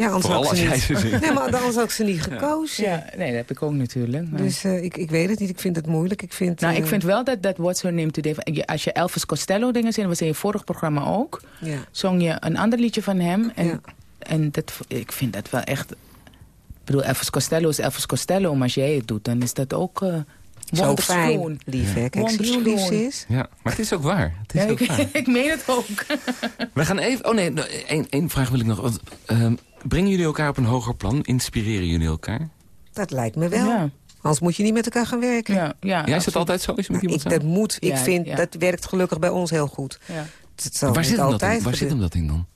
Speaker 4: Ja, anders
Speaker 3: Vooral
Speaker 4: had ik
Speaker 3: als
Speaker 4: ze
Speaker 3: jij
Speaker 4: niet.
Speaker 3: ze zingt.
Speaker 4: Nee, maar anders had ik ze niet gekozen.
Speaker 5: Ja, nee, dat heb ik ook natuurlijk. Maar...
Speaker 4: Dus uh, ik, ik weet het niet, ik vind het moeilijk. Ik vind,
Speaker 5: nou,
Speaker 4: uh,
Speaker 5: ik vind wel dat, dat What's Her Name Today... Als je Elvis Costello dingen zingt, was in je vorig programma ook...
Speaker 4: Ja.
Speaker 5: zong je een ander liedje van hem. En,
Speaker 4: Ja.
Speaker 5: en dat, ik vind dat wel echt... Ik bedoel, Elvis Costello is Elvis Costello. Maar als jij het doet, dan is dat ook... Uh,
Speaker 4: Zo fijn, lief hè. Kijk, zie je hoe lief ze is?
Speaker 3: Ja, maar het is ook waar. Het is
Speaker 5: Ja,
Speaker 3: ook
Speaker 5: ik,
Speaker 3: waar.
Speaker 5: ik meen het ook.
Speaker 3: We gaan even... Oh nee, één, één vraag wil ik nog. Want, uh, brengen jullie elkaar op een hoger plan? Inspireren jullie elkaar?
Speaker 4: Dat lijkt me wel.
Speaker 5: Ja.
Speaker 4: Anders moet je niet met elkaar gaan werken.
Speaker 5: Ja,
Speaker 3: is dat altijd zo? Is je met
Speaker 4: Nou,
Speaker 3: iemand
Speaker 4: ik, dat moet. Ik
Speaker 5: Ja,
Speaker 4: vind,
Speaker 5: ja.
Speaker 4: dat werkt gelukkig bij ons heel goed.
Speaker 5: Ja.
Speaker 4: Dat zal
Speaker 3: Waar, zit hem, dat in? Waar zit hem dat in dan?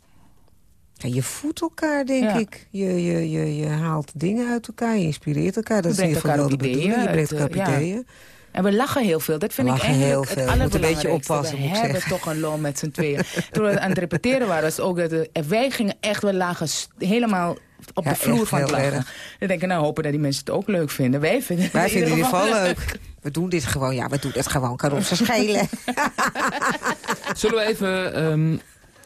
Speaker 4: Ja, je voedt elkaar, denk
Speaker 5: Ja.
Speaker 4: ik. Je, je, je, je haalt dingen uit elkaar, je inspireert elkaar. Dat
Speaker 5: Je
Speaker 4: is in ieder geval wel de bedoeling. Je brengt elkaar op
Speaker 5: eh, ja.
Speaker 4: ideeën.
Speaker 5: En we lachen heel veel. Dat vind
Speaker 4: We
Speaker 5: ik eigenlijk
Speaker 4: heel
Speaker 5: het
Speaker 4: moet een beetje
Speaker 5: allerbelangrijkste.
Speaker 4: oppassen,
Speaker 5: We
Speaker 4: moet ik
Speaker 5: hebben
Speaker 4: zeggen.
Speaker 5: toch een lol met z'n tweeën. Toen we aan het repeteren waren, was ook dat we- wij gingen echt, we lagen helemaal op
Speaker 4: Ja,
Speaker 5: de vloer
Speaker 4: echt
Speaker 5: van het lachen.
Speaker 4: erg.
Speaker 5: Dan denk ik, nou hopen dat die mensen het ook leuk vinden. Wij vinden
Speaker 4: Wij
Speaker 5: het
Speaker 4: vinden in ieder geval
Speaker 5: leuk.
Speaker 4: leuk. We doen dit gewoon, ja, we doen het gewoon. Kan ons schelen.
Speaker 3: Zullen we even... ehm,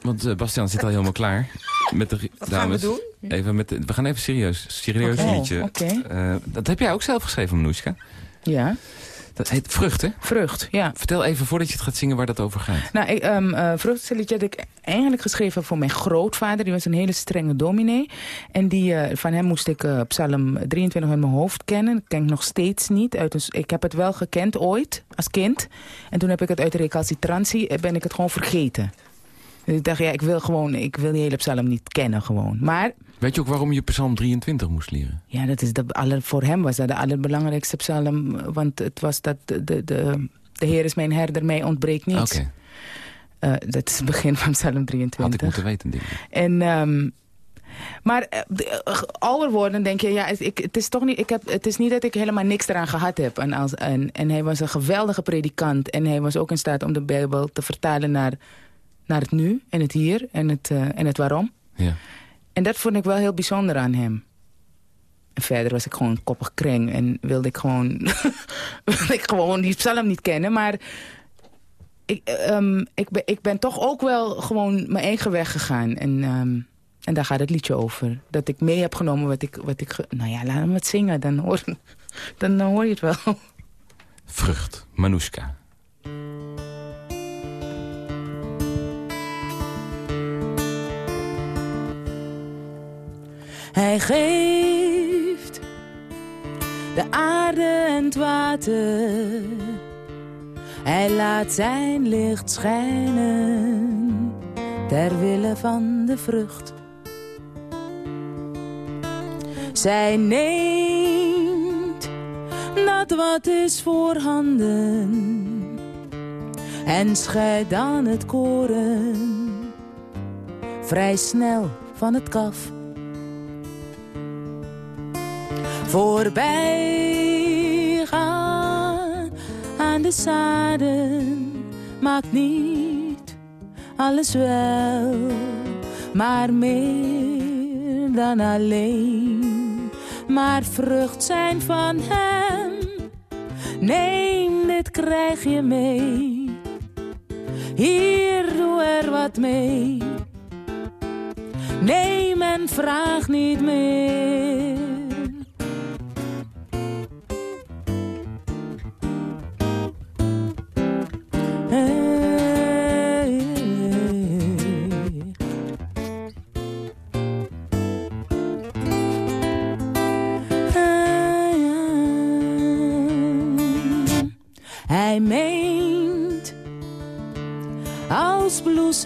Speaker 3: want uh, Bastiaan zit al helemaal klaar. Met de
Speaker 4: Wat
Speaker 3: dames.
Speaker 4: gaan we doen?
Speaker 3: Even met de- we gaan even serieus. Serieus liedje.
Speaker 5: Oké.
Speaker 3: Eh, dat heb jij ook zelf geschreven, Manoushka.
Speaker 5: Ja,
Speaker 3: Dat heet Vrucht, hè?
Speaker 5: vrucht, ja.
Speaker 3: Vertel even voordat je het gaat zingen waar dat over gaat.
Speaker 5: Nou, ik, um, uh, Vrucht is een liedje dat ik eigenlijk geschreven voor mijn grootvader. Die was een hele strenge dominee. En die, uh, van hem moest ik uh, Psalm 23 met mijn hoofd kennen. Dat ken ik nog steeds niet. Uit een, ik heb het wel gekend ooit, als kind. En toen heb ik het uit de recalcitrantie, ben ik het gewoon vergeten. Dus ik dacht, ja, ik wil gewoon, ik wil die hele psalm niet kennen gewoon. Maar
Speaker 3: Weet je ook waarom je Psalm 23 moest leren?
Speaker 5: ja, dat is de, aller, voor hem was dat de allerbelangrijkste psalm. Want het was dat de, de, de, de Heer is mijn herder, mij ontbreekt
Speaker 3: Oké,
Speaker 5: niets. Uh, dat is het begin van psalm 23.
Speaker 3: had ik moeten weten, denk ik.
Speaker 5: En, um, maar uh, ouder worden denk je, ja, ik, het, is toch niet, ik heb, het is niet dat ik helemaal niks eraan gehad heb. En, als, en, en hij was een geweldige predikant. En hij was ook in staat om de Bijbel te vertalen naar, naar het nu en het hier en het, uh, en het waarom.
Speaker 3: Ja.
Speaker 5: En dat vond ik wel heel bijzonder aan hem. En verder was ik gewoon een koppig kring. En wilde ik gewoon, wilde ik gewoon die psalm niet kennen. Maar ik, um, ik, ben, ik ben toch ook wel gewoon mijn eigen weg gegaan. En, um, en daar gaat het liedje over. Dat ik mee heb genomen wat ik... Wat ik nou ja, laat hem het zingen. Dan hoor, dan hoor je het wel.
Speaker 3: Vrucht, Manoushka.
Speaker 5: Hij geeft de aarde en het water. Hij laat zijn licht schijnen ter wille van de vrucht. Zij neemt dat wat is voorhanden en scheidt dan het koren vrij snel van het kaf. Voorbij gaan aan de zaden maakt niet alles wel, maar meer dan alleen, maar vrucht zijn van hem. Neem dit krijg je mee, hier doe er wat mee. Neem en vraag niet meer.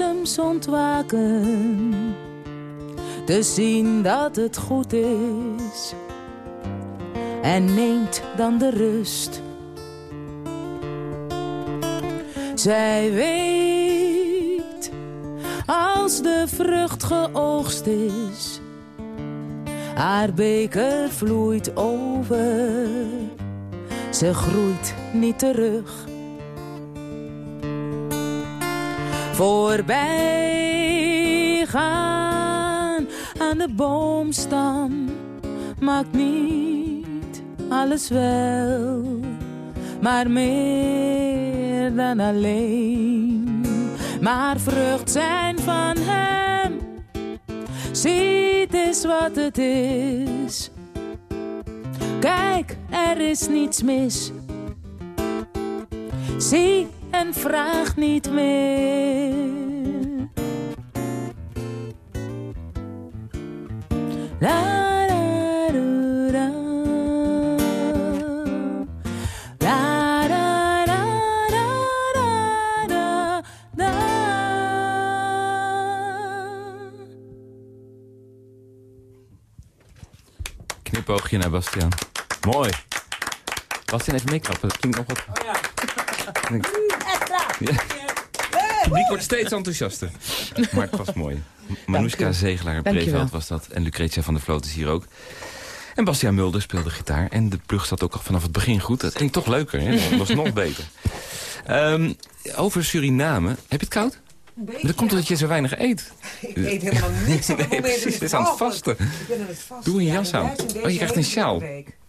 Speaker 5: Bloesems ontwaken te zien dat het goed is en neemt dan de rust. Zij weet als de vrucht geoogst is, haar beker vloeit over, ze groeit niet terug. Voorbij gaan aan de boomstam maakt niet alles wel, maar meer dan alleen. Maar vrucht zijn van hem, ziet eens wat het is. Kijk, er is niets mis. Zie en vraag niet meer. La, da, do, da. La, da, da, da, da, da, da.
Speaker 3: Knipoogje naar Bastiaan. Mooi. Bastiaan even meeklappen. Dat klinkt nog wat... Oh ja. Ja. Het publiek wordt steeds enthousiaster. Maar het was mooi. Manoushka Zegelaar. Breveld was dat. En Lucretia van der Vloot is hier ook. En Bastiaan Mulder speelde gitaar. En de plug zat ook al vanaf het begin goed. Dat klinkt toch leuker, hè? Dat was nog beter. Ehm, over Suriname. Heb je het koud? Dat komt omdat je zo weinig eet.
Speaker 4: Ik eet helemaal niks op het
Speaker 3: Nee,
Speaker 4: moment.
Speaker 3: precies, ze is aan het vasten.
Speaker 4: Ik ben aan het vasten.
Speaker 3: Doe een
Speaker 4: ja,
Speaker 3: jas aan. Oh, je krijgt een sjaal.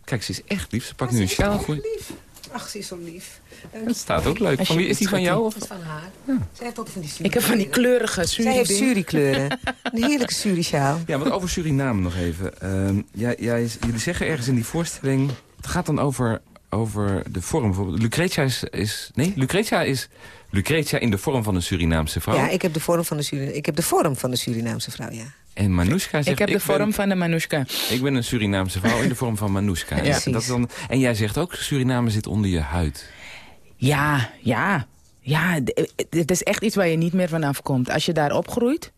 Speaker 3: Kijk, ze is echt lief. Ze pakt
Speaker 4: Ja,
Speaker 3: nu een
Speaker 4: ze is
Speaker 3: sjaal
Speaker 4: echt
Speaker 3: voor je.
Speaker 4: Ach, ze is zo lief.
Speaker 3: Dat staat ook leuk. Van wie is die van jou? Of?
Speaker 4: Dat is van haar. Zij heeft altijd van die
Speaker 7: Ik heb van die kleurige
Speaker 4: Zij heeft
Speaker 7: suri
Speaker 4: suri-kleuren. Een heerlijke suri-sjaal.
Speaker 3: Ja, wat over Suriname nog even. Ehm, jij, jij, jullie zeggen ergens in die voorstelling... Het gaat dan over, over de vorm. Bijvoorbeeld, Lucretia is, is... Nee, Lucretia is... Lucretia in de vorm van een Surinaamse vrouw.
Speaker 4: Ja, ik heb, de vorm van de Suri ik heb de vorm van de Surinaamse vrouw, ja.
Speaker 3: En Manoushka zegt...
Speaker 7: Ik heb de vorm
Speaker 3: ben,
Speaker 7: van de Manoushka.
Speaker 3: Ik ben een Surinaamse vrouw in de vorm van Manoushka.
Speaker 7: Ja.
Speaker 3: En dat
Speaker 4: Precies.
Speaker 3: dan, en jij zegt ook, Suriname zit onder je huid.
Speaker 7: Ja, ja. Ja, het is echt iets waar je niet meer vanaf komt. Als je daar opgroeit,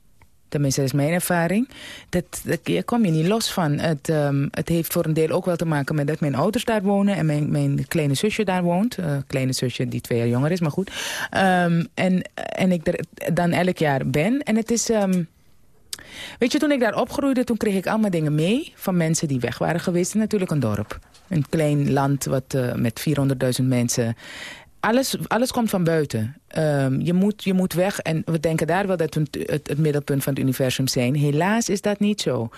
Speaker 7: tenminste dat is mijn ervaring... Dat, dat, daar kom je niet los van. Het, ehm, het heeft voor een deel ook wel te maken met dat mijn ouders daar wonen... en mijn, mijn kleine zusje daar woont. Eh, kleine zusje die twee jaar jonger is, maar goed. Ehm, en, en ik dan elk jaar ben. En het is... ehm, Weet je, toen ik daar opgroeide, toen kreeg ik allemaal dingen mee... van mensen die weg waren geweest. En natuurlijk een dorp. Een klein land wat, eh, met 400.000 mensen. Alles, alles komt van buiten. Ehm, je, moet, je moet weg en we denken daar wel dat we het, het, middelpunt van het universum zijn. Helaas is dat niet zo.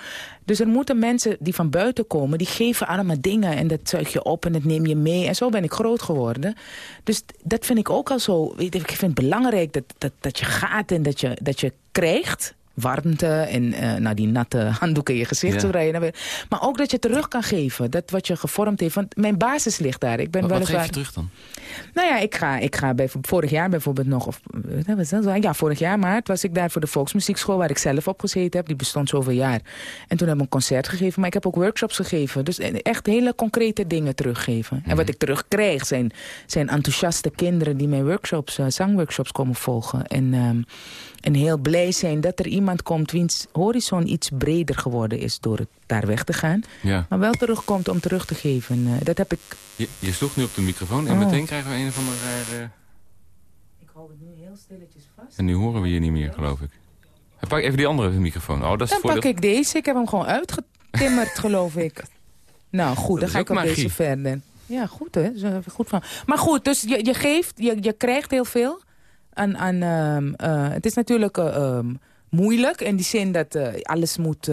Speaker 7: Dus er moeten mensen die van buiten komen... die geven allemaal dingen en dat zuig je op en dat neem je mee. En zo ben ik groot geworden. Dus dat vind ik ook al zo... Ik vind het belangrijk dat, dat, dat je gaat en dat je, dat je krijgt
Speaker 5: warmte en nou, die natte handdoeken in je gezicht.
Speaker 3: Ja.
Speaker 5: binnen- Maar ook dat je terug kan geven. Dat wat je gevormd heeft. Want mijn basis ligt daar. Ik ben
Speaker 3: Wat, wat geef je terug dan?
Speaker 5: Nou ja, ik ga, ik ga bij, vorig jaar bijvoorbeeld nog, of eh, dat? ja, vorig jaar maart was ik daar voor de Volksmuziekschool waar ik zelf op gezeten heb. Die bestond zoveel jaar. En toen heb ik een concert gegeven, maar ik heb ook workshops gegeven. Dus eh, echt hele concrete dingen teruggeven. En wat ik terugkrijg zijn, zijn enthousiaste kinderen die mijn workshops, zangworkshops komen volgen. En, ehm, en heel blij zijn dat er iemand komt wiens horizon iets breder geworden is door het daar weg te gaan.
Speaker 3: Ja.
Speaker 5: Maar wel terugkomt om terug te geven. Eh, dat heb ik...
Speaker 3: Je, je sloeg nu op de microfoon en
Speaker 5: Oh.
Speaker 3: meteen krijgen we een of andere rare...
Speaker 5: Ik hou het nu heel stilletjes vast.
Speaker 3: En nu horen we je niet meer, geloof ik. Pak even die andere microfoon. Oh, dat is
Speaker 5: Dan pak ik deze. Ik heb hem gewoon uitgetimmerd, geloof ik. Nou, goed, dan ga ik
Speaker 3: ook
Speaker 5: op
Speaker 3: magie.
Speaker 5: deze verder. Ja, goed hè. Goed van. Maar goed, dus je, je geeft, je, je krijgt heel veel. Aan, aan, ehm, eh, het is natuurlijk eh, ehm, moeilijk in die zin dat eh, alles moet...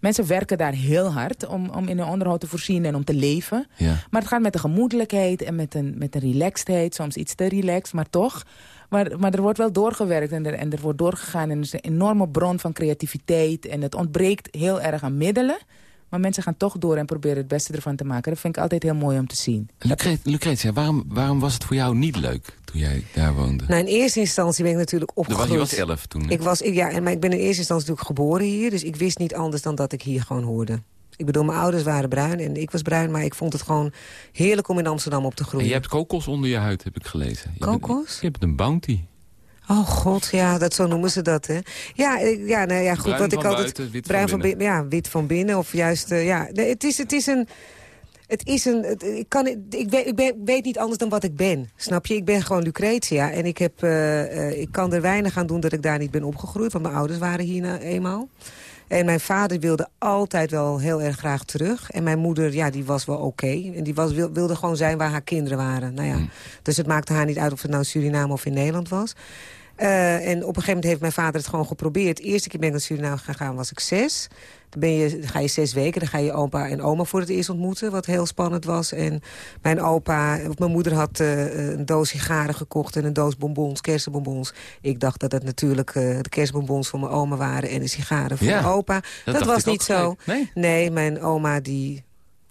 Speaker 5: mensen werken daar heel hard om, om in hun onderhoud te voorzien en om te leven.
Speaker 3: Ja.
Speaker 5: Maar het gaat met een gemoedelijkheid en met een, met een relaxedheid. Soms iets te relaxed, maar toch. Maar, maar er wordt wel doorgewerkt en er, en er wordt doorgegaan. En er is een enorme bron van creativiteit. En het ontbreekt heel erg aan middelen. Maar mensen gaan toch door en proberen het beste ervan te maken. Dat vind ik altijd heel mooi om te zien.
Speaker 3: Lucre- Lucretia, waarom, waarom was het voor jou niet leuk toen jij daar woonde?
Speaker 4: Nou, in eerste instantie ben ik natuurlijk
Speaker 3: was,
Speaker 4: opgegroeid.
Speaker 3: je was elf toen. hè?
Speaker 4: Ik was, ik, ja, en- maar ik ben in eerste instantie natuurlijk geboren hier. Dus ik wist niet anders dan dat ik hier gewoon hoorde. Ik bedoel, mijn ouders waren bruin en ik was bruin. Maar ik vond het gewoon heerlijk om in Amsterdam op te
Speaker 3: En
Speaker 4: groeien.
Speaker 3: je hebt kokos onder je huid, heb ik gelezen. Je bent-
Speaker 4: Kokos?
Speaker 3: je hebt een bounty.
Speaker 4: Oh god, ja, dat, zo noemen ze dat, hè. Ja, ik- ja, nou, ja goed,
Speaker 3: Bruin
Speaker 4: wat ik
Speaker 3: van
Speaker 4: altijd...
Speaker 3: buiten, wit
Speaker 4: bruin
Speaker 3: van
Speaker 4: binnen. Ja, wit van binnen. Of juist, eh, ja. Nee, het, is, het is een... Het is een... het- ik, kan, ik, weet, ik ben- weet niet anders dan wat ik ben. Snap je? Ik ben gewoon Lucretia. En ik, heb, eh, eh, ik kan er weinig aan doen dat ik daar niet ben opgegroeid. Want mijn ouders waren hier nou eenmaal. En mijn vader wilde altijd wel heel erg graag terug. En mijn moeder, ja, die was wel oké. En die was, wil- wilde gewoon zijn waar haar kinderen waren. Nou ja, Dus het maakte haar niet uit of het nou Suriname of in Nederland was. Eh, en op een gegeven moment heeft mijn vader het gewoon geprobeerd. De eerste keer ben ik naar Suriname gegaan, was ik zes. Dan, ben je, dan ga je zes weken, dan ga je opa en oma voor het eerst ontmoeten. Wat heel spannend was. En mijn opa, of mijn moeder had eh, een doos sigaren gekocht... en een doos bonbons, kersenbonbons. Ik dacht dat het natuurlijk eh, de kersenbonbons voor mijn oma waren... en de sigaren voor
Speaker 3: Ja,
Speaker 4: mijn opa. Dat, was niet zo.
Speaker 3: Nee,
Speaker 4: mijn oma die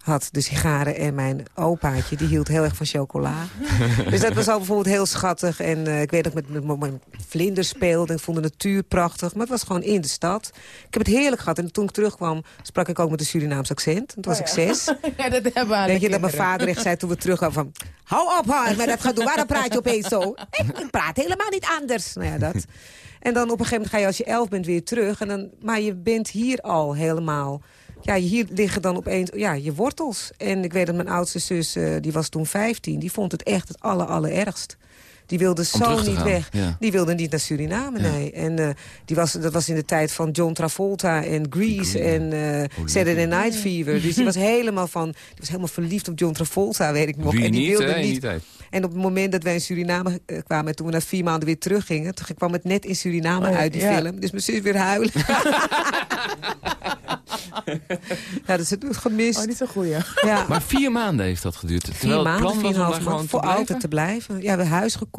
Speaker 4: had de sigaren en mijn opaatje, die hield heel erg van chocola. dus dat was al bijvoorbeeld heel schattig. En eh, ik weet dat ik met, met, mijn vlinders speelde. Ik vond de natuur prachtig. Maar het was gewoon in de stad. Ik heb het heerlijk gehad. En toen ik terugkwam, sprak ik ook met een Surinaams accent. En toen was ik zes.
Speaker 5: ja, dat hebben we
Speaker 4: Weet je dat mijn vader echt zei toen we terugkwamen van... Hou op, haar, met dat gedoe. Waarom praat je opeens zo? Ik praat helemaal niet anders. Nou ja, dat. En dan op een gegeven moment ga je als je elf bent weer terug. En dan, maar je bent hier al helemaal... Ja, hier liggen dan opeens ja, je wortels. En ik weet dat mijn oudste zus, eh, die was toen 15... die vond het echt het aller, allerergst. Die wilde zo niet
Speaker 3: gaan,
Speaker 4: weg.
Speaker 3: ja.
Speaker 4: Die wilde niet naar Suriname, nee. En eh, die was, dat was in de tijd van John Travolta en Grease en eh Saturday Night Fever. Dus die was helemaal van, die was helemaal verliefd op John Travolta, weet ik nog.
Speaker 3: Wie
Speaker 4: en die
Speaker 3: niet,
Speaker 4: wilde
Speaker 3: hè?
Speaker 4: niet.
Speaker 3: Niet.
Speaker 4: En op het moment dat wij in Suriname eh, kwamen... en toen we na vier maanden weer teruggingen... toen kwam het net in Suriname
Speaker 5: Oh,
Speaker 4: uit, die
Speaker 5: ja.
Speaker 4: film. Dus mijn zus weer huilen. ja, dat is het gemist.
Speaker 5: Oh, is een goeie.
Speaker 4: ja.
Speaker 3: Maar vier maanden heeft dat geduurd.
Speaker 4: Vier
Speaker 3: Terwijl
Speaker 4: maanden,
Speaker 3: plan
Speaker 4: vier
Speaker 3: was
Speaker 4: en
Speaker 3: om
Speaker 4: een half maand. Voor altijd te blijven. Ja, we hebben huis gekocht.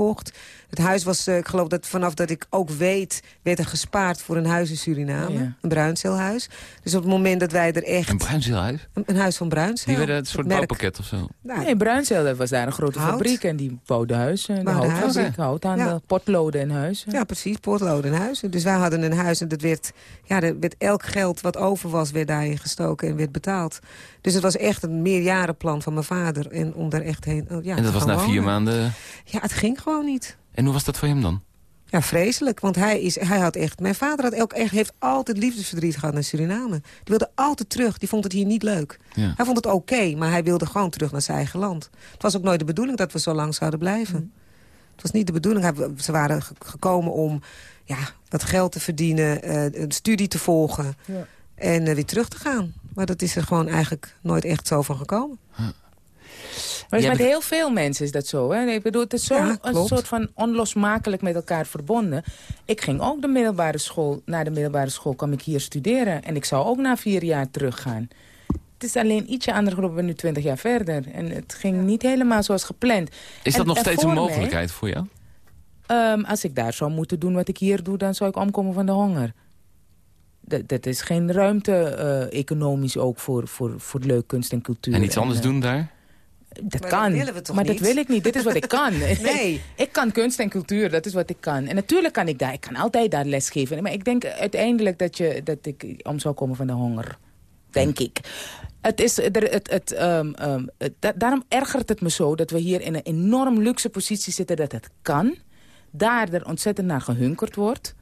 Speaker 4: Het huis was, eh, ik geloof dat vanaf dat ik ook weet... werd er gespaard voor een huis in Suriname.
Speaker 5: Ja.
Speaker 4: Een bruinzeelhuis. Dus op het moment dat wij er echt...
Speaker 3: Een bruinzeelhuis?
Speaker 4: Een, een huis van bruinzeel.
Speaker 3: Die werden het soort bouwpakket of zo.
Speaker 4: Nou,
Speaker 5: Nee, Bruinzeel dat was daar een grote
Speaker 4: Hout.
Speaker 5: fabriek. En die bouwde huizen. De houtfabriek,
Speaker 4: huizen.
Speaker 5: houthandel,
Speaker 4: Ja.
Speaker 5: potloden en huizen.
Speaker 4: Ja, precies. Potlood en huizen. Dus wij hadden een huis en dat werd, ja, er werd elk geld wat over was, werd daarin gestoken en werd betaald. Dus het was echt een meerjarenplan van mijn vader. En om daar echt heen. oh, Ja,
Speaker 3: En dat was na vier maanden.
Speaker 4: Ja, het ging gewoon niet.
Speaker 3: En hoe was dat voor hem dan?
Speaker 4: Ja, vreselijk. Want hij, is, hij had echt... Mijn vader had ook echt, heeft altijd liefdesverdriet gehad naar Suriname. Die wilde altijd terug. Die vond het hier niet leuk.
Speaker 3: Ja.
Speaker 4: Hij vond het oké, maar hij wilde gewoon terug naar zijn eigen land. Het was ook nooit de bedoeling dat we zo lang zouden blijven. Het was niet de bedoeling. Hij- Ze waren ge- gekomen om ja, wat geld te verdienen, eh, een studie te volgen...
Speaker 5: Ja.
Speaker 4: en eh, weer terug te gaan. Maar dat is er gewoon eigenlijk nooit echt zo van gekomen.
Speaker 5: Maar met heel veel mensen is dat zo. Hè? Ik bedoel, het is zo
Speaker 4: Ja,
Speaker 5: een soort van onlosmakelijk met elkaar verbonden. Ik ging ook de middelbare school, naar de middelbare school kwam ik hier studeren. En ik zou ook na vier jaar teruggaan. Het is alleen ietsje anders geworden, we zijn nu twintig jaar verder. En het ging niet helemaal zoals gepland.
Speaker 3: Is dat
Speaker 5: En-
Speaker 3: nog steeds een
Speaker 5: mij-
Speaker 3: mogelijkheid voor jou?
Speaker 5: Ehm, als ik daar zou moeten doen wat ik hier doe, dan zou ik omkomen van de honger. Dat, dat is geen ruimte eh, economisch ook voor, voor, voor leuk kunst en cultuur.
Speaker 3: En iets anders
Speaker 5: eh,
Speaker 3: doen daar?
Speaker 5: Dat
Speaker 4: Maar
Speaker 5: kan.
Speaker 4: dat willen we toch
Speaker 5: maar
Speaker 4: niet?
Speaker 5: dat wil ik niet. Dit is wat ik kan.
Speaker 4: Nee.
Speaker 5: ik kan kunst en cultuur, dat is wat ik kan. En natuurlijk kan ik daar. Ik kan altijd daar lesgeven. Maar ik denk uiteindelijk dat, je, dat ik om zou komen van de honger. Denk ik. Het is, er, het, het, ehm, ehm, da- daarom ergert het me zo dat we hier in een enorm luxe positie zitten dat het kan. Daar er ontzettend naar gehunkerd wordt.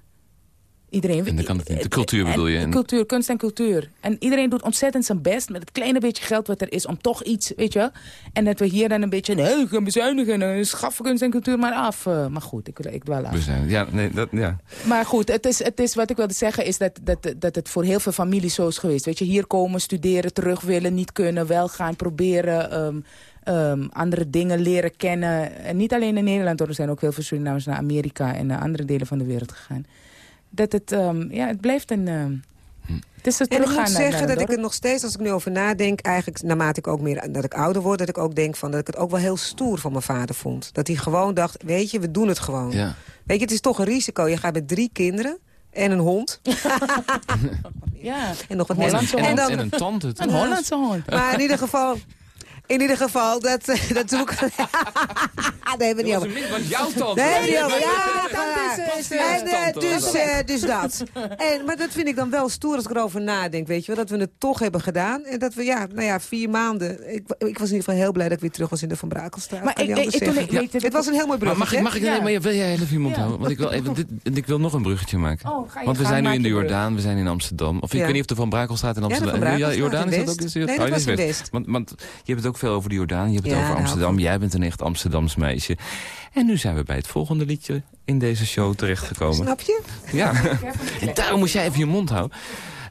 Speaker 5: Iedereen,
Speaker 3: En dan kan het niet. De cultuur bedoel je? En-
Speaker 5: Cultuur, kunst en cultuur. En iedereen doet ontzettend zijn best met het kleine beetje geld wat er is om toch iets, weet je. En dat we hier dan een beetje, nee, gaan bezuinigen, en schaffen kunst en cultuur maar af. Eh, maar goed, ik, ik dwaal af.
Speaker 3: Zijn, ja, nee, dat, ja.
Speaker 5: Maar goed, het is, het is, wat ik wilde zeggen is dat, dat, dat het voor heel veel families zo is geweest. Weet je, hier komen, studeren, terug willen, niet kunnen, wel gaan proberen... ehm, ehm, andere dingen leren kennen. En niet alleen in Nederland, er zijn ook heel veel Surinamers naar Amerika... en naar andere delen van de wereld gegaan. Dat het, ehm, ja, het blijft een... ehm, het is het
Speaker 4: En ik moet zeggen
Speaker 5: naar
Speaker 4: dat
Speaker 5: het
Speaker 4: ik er
Speaker 5: dorp.
Speaker 4: nog steeds, als ik nu over nadenk... eigenlijk naarmate ik ook meer dat ik ouder word... dat ik ook denk van dat ik het ook wel heel stoer van mijn vader vond. Dat hij gewoon dacht, weet je, we doen het gewoon.
Speaker 3: ja.
Speaker 4: Weet je, het is toch een risico. Je gaat met drie kinderen en een hond.
Speaker 5: Ja,
Speaker 4: En nog wat
Speaker 5: Hollandse
Speaker 4: mensen.
Speaker 3: En,
Speaker 4: En
Speaker 3: een-
Speaker 4: dan,
Speaker 3: en een tante.
Speaker 5: een Hollandse hond.
Speaker 4: maar in ieder geval... In ieder geval, dat, eh, dat doe ik... Hebben we niet over.
Speaker 3: was jouw tante.
Speaker 4: Nee, niet over. Ja, ja. En, dus, eh, dus dat. En, maar dat vind ik dan wel stoer als ik erover nadenk, weet je wel. Dat we het toch hebben gedaan. En dat we, ja, nou ja, vier maanden. Ik, ik was in ieder geval heel blij dat ik weer terug was in de Van Brakelstraat.
Speaker 5: Maar
Speaker 4: Kan
Speaker 5: ik- ik- ik-
Speaker 4: Dit was een heel mooi
Speaker 3: Maar
Speaker 4: bruggetje.
Speaker 3: mag ik, mag ik
Speaker 5: Ja.
Speaker 3: nee, maar wil jij heel even je mond
Speaker 5: Ja.
Speaker 3: houden? Want ik wil, even, dit, ik wil nog een bruggetje maken.
Speaker 5: Oh, ga je
Speaker 3: Want we zijn nu in de. Jordaan, we zijn in Amsterdam. Of ik
Speaker 4: Ja.
Speaker 3: weet niet of de Van Brakelstraat in Amsterdam...
Speaker 4: Brakelstraat
Speaker 3: Jordaan is dat ook? Is
Speaker 4: Nee, dat
Speaker 3: oh,
Speaker 4: was
Speaker 3: is
Speaker 4: in
Speaker 3: West.
Speaker 4: West.
Speaker 3: Want, want je hebt het ook veel over de Jordaan, je hebt het
Speaker 4: Ja,
Speaker 3: over
Speaker 4: ik
Speaker 3: Amsterdam. Jij bent een echt Amsterdams meisje. En nu zijn we bij het volgende liedje in deze show terechtgekomen.
Speaker 4: Snap je?
Speaker 3: Ja, en daarom moest jij even je mond houden.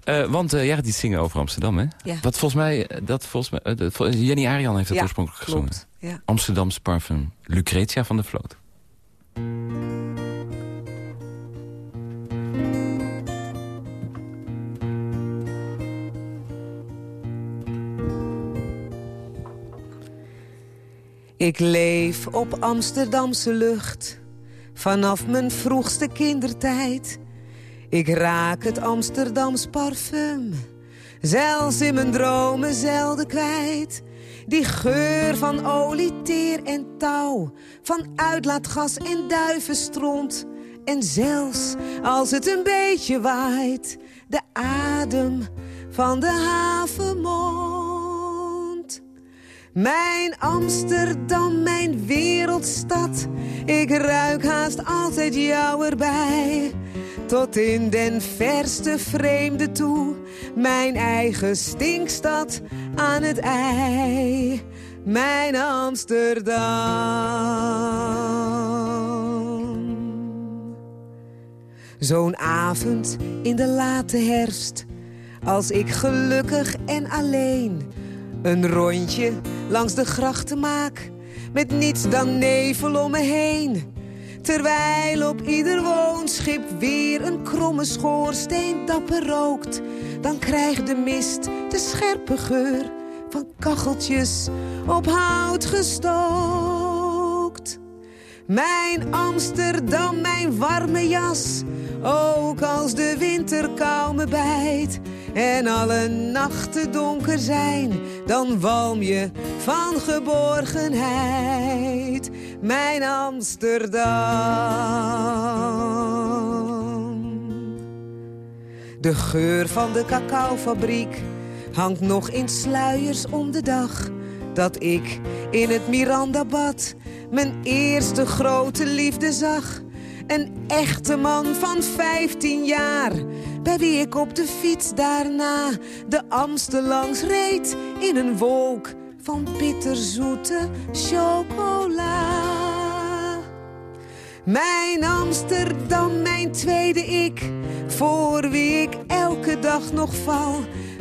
Speaker 3: Eh, want eh, jij gaat iets zingen over Amsterdam, hè?
Speaker 4: Ja.
Speaker 3: Wat volgens mij, eh, dat volgens mij vol- Jenny Arian heeft het
Speaker 4: Ja,
Speaker 3: oorspronkelijk gezongen.
Speaker 4: Klopt. Ja.
Speaker 3: Amsterdams parfum, Lucretia van der Vloot.
Speaker 4: Ik leef op Amsterdamse lucht, vanaf mijn vroegste kindertijd. Ik raak het Amsterdams parfum, zelfs in mijn dromen zelden kwijt. Die geur van olie, teer en touw, van uitlaatgas en duivenstront. En zelfs als het een beetje waait, de adem van de havenmond. Mijn Amsterdam, mijn wereldstad. Ik ruik haast altijd jou erbij. Tot in den verste vreemde toe. Mijn eigen stinkstad aan het ei. Mijn Amsterdam. Zo'n avond in de late herfst. Als ik gelukkig en alleen een rondje langs de grachten maak. Met niets dan nevel om me heen. Terwijl op ieder woonschip weer een kromme schoorsteen dapper rookt. Dan krijgt de mist de scherpe geur van kacheltjes op hout gestookt. Mijn Amsterdam, mijn warme jas. Ook als de winterkou me bijt. En alle nachten donker zijn. Dan walm je van geborgenheid. Mijn Amsterdam. De geur van de cacaofabriek hangt nog in sluiers om de dag dat ik in het Mirandabad mijn eerste grote liefde zag. Een echte man van 15 jaar, bij wie ik op de fiets daarna de Amstel langs reed in een wolk van bitterzoete chocola. Mijn Amsterdam, mijn tweede ik, voor wie ik elke dag nog val.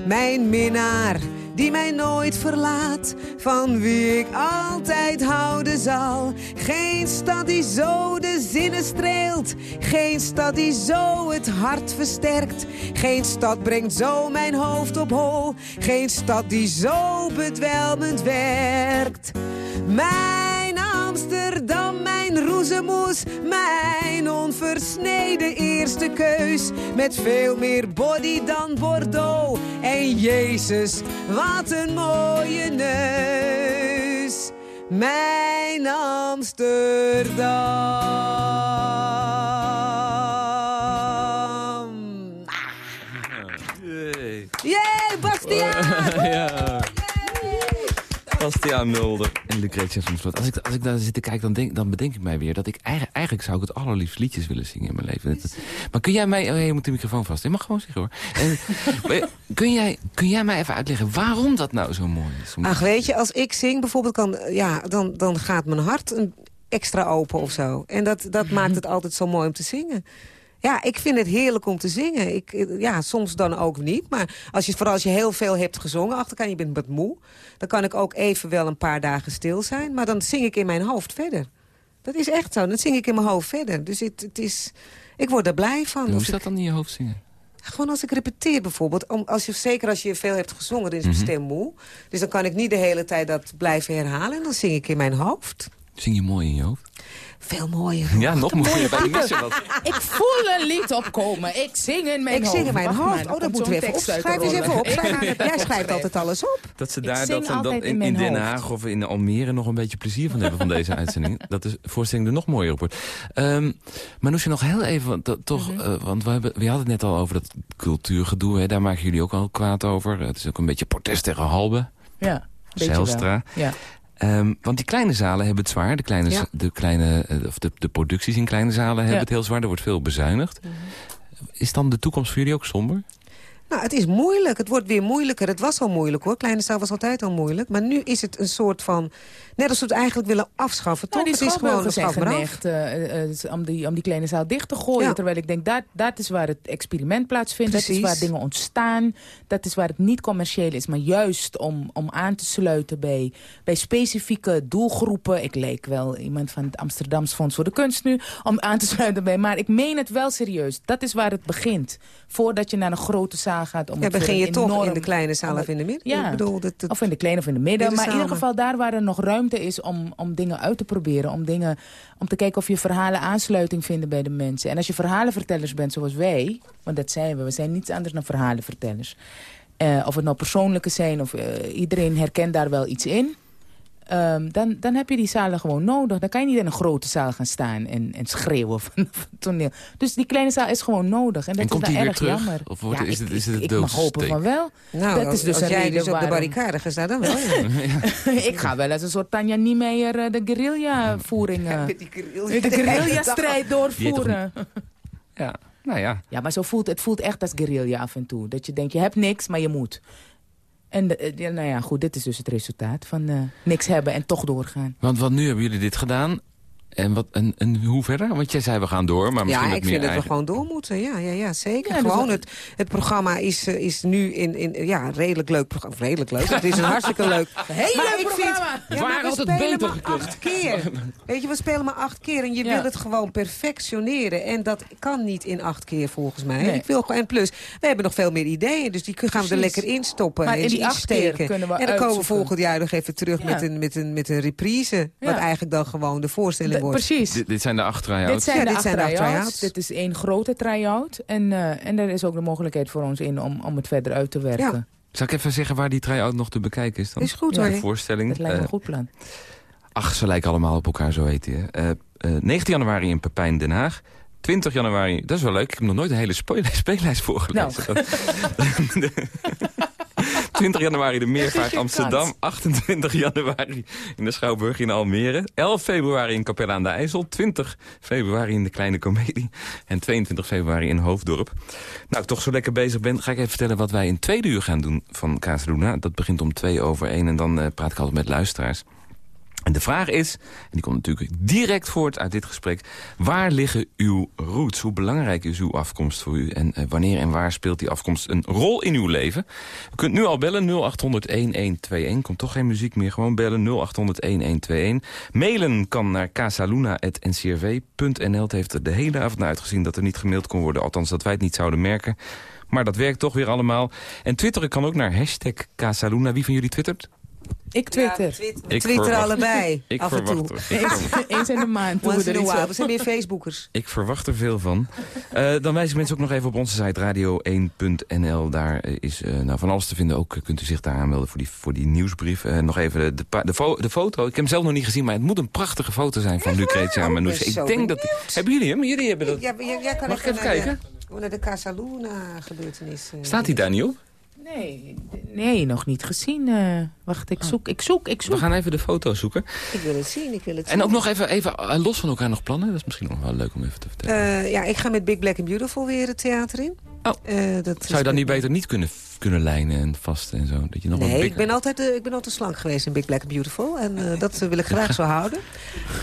Speaker 4: Mijn minnaar, die mij nooit verlaat, van wie ik altijd houden zal. Geen stad die zo de zinnen streelt, geen stad die zo het hart versterkt. Geen stad brengt zo mijn hoofd op hol, geen stad die zo bedwelmend werkt. Mijn Amsterdam, mijn onversneden eerste keus. Met veel meer body dan Bordeaux. En Jezus, wat een mooie neus. Mijn Amsterdam. Jee, Bastiaan!
Speaker 3: ja. Bastiaan Mulder en Lucretia. Als ik, als ik daar zit te kijken, dan, denk, dan bedenk ik mij weer... dat ik eigenlijk, eigenlijk zou ik het allerliefst liedjes willen zingen in mijn leven. Maar kun jij mij... Oh, je moet de microfoon vast. Je mag gewoon zeggen hoor. En, maar kun, jij, kun jij mij even uitleggen waarom dat nou zo mooi is? Om-
Speaker 4: Ach, weet je, als ik zing bijvoorbeeld, kan, ja, dan, dan gaat mijn hart een extra open of zo. En dat, dat maakt het altijd zo mooi om te zingen. Ja, ik vind het heerlijk om te zingen. Ik, ja, soms dan ook niet. Maar als je, vooral als je heel veel hebt gezongen achterkant, je bent wat moe... dan kan ik ook even wel een paar dagen stil zijn. Maar dan zing ik in mijn hoofd verder. Dat is echt zo. Dan zing ik in mijn hoofd verder. Dus het, het is, ik word er blij van.
Speaker 3: Hoe is
Speaker 4: ik-
Speaker 3: dat dan in je hoofd zingen?
Speaker 4: gewoon als ik repeteer bijvoorbeeld. Om, als je, zeker als je veel hebt gezongen, dan is mijn stem moe. Dus dan kan ik niet de hele tijd dat blijven herhalen. En dan zing ik in mijn hoofd.
Speaker 3: Zing je mooi in je hoofd?
Speaker 4: Veel mooier.
Speaker 3: Ja, nog mooier. Bij die mensen wat.
Speaker 5: Ik voel een lied opkomen. Ik zing in mijn
Speaker 4: ik
Speaker 5: hoofd.
Speaker 4: zing in mijn
Speaker 5: Wacht maar,
Speaker 4: hoofd.
Speaker 5: dan
Speaker 4: oh, dat moeten we even op.
Speaker 5: tekst uit de
Speaker 4: Schrijf eens even op.
Speaker 5: Ik
Speaker 4: Jij schrijft
Speaker 5: opschrijven.
Speaker 4: altijd alles op.
Speaker 3: Dat ze
Speaker 5: Ik
Speaker 3: daar dat,
Speaker 5: altijd
Speaker 3: in, Den. Haag of in Almere nog een beetje plezier van hebben van deze uitzending. Dat de voorstelling er nog mooier op wordt. Ehm maar Noesje, nog heel even, want, dat, toch,
Speaker 5: Mhm.
Speaker 3: eh, want we, hebben, we hadden het net al over dat cultuurgedoe. Hè, daar maken jullie ook al kwaad over. Het is ook een beetje protest tegen Halbe,
Speaker 5: Ja.
Speaker 3: Zijlstra.
Speaker 5: Ja.
Speaker 3: Ehm, want die kleine zalen hebben het zwaar. De, kleine,
Speaker 4: Ja.
Speaker 3: de, kleine, eh, of de, de producties in kleine zalen hebben
Speaker 5: Ja.
Speaker 3: het heel zwaar. Er wordt veel bezuinigd.
Speaker 4: Mhm.
Speaker 3: Is dan de toekomst voor jullie ook somber?
Speaker 4: Nou, het is moeilijk. Het wordt weer moeilijker. Het was al moeilijk hoor. Kleine zaal was altijd al moeilijk. Maar nu is het een soort van... Net als we het eigenlijk willen afschaffen, toch?
Speaker 5: Nou, die
Speaker 4: het is gewoon
Speaker 5: geneigd eh, eh, om, die, om die kleine zaal dicht te gooien.
Speaker 4: Ja.
Speaker 5: Terwijl ik denk, dat, dat is waar het experiment plaatsvindt. Dat is waar dingen ontstaan. Dat is waar het niet commercieel is. Maar juist om, om aan te sluiten bij, bij specifieke doelgroepen. Ik leek wel iemand van het Amsterdams Fonds voor de Kunst nu. Om aan te sluiten bij. Maar ik meen het wel serieus. Dat is waar het begint. Voordat je naar een grote zaal gaat. Om
Speaker 4: Ja,
Speaker 5: het voor
Speaker 4: begin je
Speaker 5: een
Speaker 4: toch
Speaker 5: enorm-
Speaker 4: in de kleine zaal of in de midden?
Speaker 5: Ja.
Speaker 4: Ik bedoel, dat, dat-
Speaker 5: Of in de kleine of in de midden.
Speaker 4: Midden
Speaker 5: Maar in ieder geval daar waar er nog ruimte is om, om dingen uit te proberen. Om, dingen, om te kijken of je verhalen aansluiting vinden bij de mensen. En als je verhalenvertellers bent zoals wij. Want dat zijn we. We zijn niets anders dan verhalenvertellers. Eh, of het nou persoonlijke zijn. Of eh, iedereen herkent daar wel iets in. Ehm, dan, dan heb je die zalen gewoon nodig. Dan kan je niet in een grote zaal gaan staan en, en schreeuwen van van het toneel. Dus die kleine zaal is gewoon nodig. En dat
Speaker 3: En
Speaker 5: is
Speaker 3: komt
Speaker 5: dan
Speaker 3: die weer
Speaker 5: erg
Speaker 3: terug?
Speaker 5: jammer.
Speaker 3: Of wordt-
Speaker 5: Ja,
Speaker 3: is
Speaker 5: ik-
Speaker 3: het- is het
Speaker 5: ik,
Speaker 3: een
Speaker 5: ik mag hopen van wel.
Speaker 4: nou,
Speaker 5: dat is dus
Speaker 4: als jij
Speaker 5: reden
Speaker 4: dus op de barricade gaat staan, dan wel. Ja.
Speaker 5: ik ga wel als een soort Tanja Niemeyer eh, de guerrilla-voering... eh, de guerrilla-strijd doorvoeren.
Speaker 3: Ja, nou ja.
Speaker 5: Ja, maar zo voelt, het voelt echt als guerrilla af en toe. Dat je denkt, je hebt niks, maar je moet. En de- eh, nou ja, goed, dit is dus het resultaat van eh, niks hebben en toch doorgaan.
Speaker 3: Want, want nu hebben jullie dit gedaan. En, wat, en, en hoe verder? Want jij zei we gaan door, maar misschien
Speaker 4: Ja, ik vind dat we gewoon door moeten. Ja, ja, ja zeker.
Speaker 5: Ja, dus
Speaker 4: gewoon het, het programma is, eh, is nu in, in ja, redelijk leuk programma. Redelijk leuk. Het is een hartstikke leuk.
Speaker 5: Heel
Speaker 4: Maar
Speaker 5: leuk
Speaker 4: vind-
Speaker 5: programma!
Speaker 4: Ja,
Speaker 3: Waar
Speaker 4: maar we spelen
Speaker 3: beter
Speaker 4: maar
Speaker 3: gekund?
Speaker 4: acht keer. Weet je, we spelen maar acht keer en je wil het gewoon perfectioneren. En dat kan niet in acht keer volgens mij.
Speaker 5: Nee.
Speaker 4: Ik wil gewoon, en plus, we hebben nog veel meer ideeën. Dus die gaan we er lekker in stoppen.
Speaker 5: Maar
Speaker 4: en
Speaker 5: in die acht keer
Speaker 4: steken.
Speaker 5: kunnen we
Speaker 4: En dan komen we volgend jaar nog even terug met, een, met, een, met een reprise. Wat eigenlijk dan gewoon de voorstelling wordt.
Speaker 5: precies.
Speaker 3: Dit, dit zijn de acht
Speaker 5: Dit
Speaker 3: try-outs.
Speaker 5: zijn
Speaker 4: Ja,
Speaker 5: de
Speaker 4: dit
Speaker 5: acht
Speaker 4: zijn de acht
Speaker 5: try-outs.
Speaker 4: try-outs.
Speaker 5: Dit is één grote try-out. En, eh, en er is ook de mogelijkheid voor ons in om, om het verder uit te werken.
Speaker 4: Ja.
Speaker 3: Zal ik even zeggen waar die try-out nog te bekijken is dan?
Speaker 4: Is goed
Speaker 5: Ja.
Speaker 4: hoor.
Speaker 3: De voorstelling.
Speaker 5: Dat lijkt me
Speaker 3: Eh,
Speaker 5: een goed plan.
Speaker 3: ach, ze lijken allemaal op elkaar, zo heet die. hè. Eh, eh, 19 januari in Pepijn Den Haag. 20 januari, dat is wel leuk. Ik heb nog nooit een hele spe- speellijst voorgelezen.
Speaker 5: Nou.
Speaker 3: 20 januari de Meervaart Amsterdam.
Speaker 5: kans.
Speaker 3: 28 januari in de Schouwburg in Almere. 11 februari in Capelle aan de IJssel. 20 februari in de Kleine Comedie. En 22 februari in Hoofddorp. Nou, ik toch zo lekker bezig ben, ga ik even vertellen wat wij in tweede uur gaan doen van Kaas Luna. Dat begint om twee over één en dan eh, praat ik altijd met luisteraars. En de vraag is, en die komt natuurlijk direct voort uit dit gesprek... waar liggen uw roots? Hoe belangrijk is uw afkomst voor u? En eh, wanneer en waar speelt die afkomst een rol in uw leven? U kunt nu al bellen, 0800-1121. Komt toch geen muziek meer, gewoon bellen, 0800-1121. Mailen kan naar casaluna.ncrv.nl. Het heeft er de hele avond naar uitgezien dat er niet gemaild kon worden. Althans, dat wij het niet zouden merken. Maar dat werkt toch weer allemaal. En twitteren kan ook naar hashtag Casaluna. Wie van jullie twittert?
Speaker 5: Ik twitter.
Speaker 4: Ja, twit-
Speaker 3: Ik
Speaker 4: Twitter
Speaker 3: verwacht-
Speaker 4: allebei,
Speaker 3: Ik
Speaker 4: af en toe.
Speaker 5: Eens in de maand doen we
Speaker 4: Once
Speaker 5: er
Speaker 4: in a
Speaker 5: iets
Speaker 4: while.
Speaker 5: op.
Speaker 4: We zijn meer Facebookers.
Speaker 3: ik verwacht er veel van. Eh, dan wijs ik mensen ook nog even op onze site radio1.nl. Daar eh, is eh, nou, van alles te vinden. Ook kunt u zich daar aanmelden voor die, voor die nieuwsbrief. Eh, nog even de, de, fo- de foto. Ik heb hem zelf nog niet gezien, maar het moet een prachtige foto zijn van Lucretia
Speaker 4: Oh,
Speaker 3: Manouche.
Speaker 4: ik ben
Speaker 3: Ik denk dat... Hebben jullie hem? Jullie hebben dat...
Speaker 4: Ja, jij, jij kan
Speaker 3: Mag ik even kijken?
Speaker 4: De, naar de Casaluna gebeurtenis.
Speaker 3: Staat hij daar niet op?
Speaker 5: Nee, nee, nog niet gezien. eh. wacht, ik zoek, ik zoek, ik
Speaker 3: We
Speaker 5: zoek.
Speaker 3: gaan even de foto zoeken.
Speaker 4: Ik wil het zien, ik wil het
Speaker 3: En ook
Speaker 4: zien.
Speaker 3: nog even, even eh, los van elkaar nog plannen. Dat is misschien nog wel leuk om even te vertellen.
Speaker 4: Eh, ja, ik ga met Big Black and Beautiful weer het theater in.
Speaker 3: Oh.
Speaker 4: Eh, dat
Speaker 3: Zou je dan niet beter niet kunnen, kunnen lijnen en vast en zo? Dat je nog een
Speaker 4: Nee,
Speaker 3: big-
Speaker 4: ik ben, altijd, eh, ik ben altijd slank geweest in Big Black and Beautiful. En eh, dat eh, wil ik graag zo houden.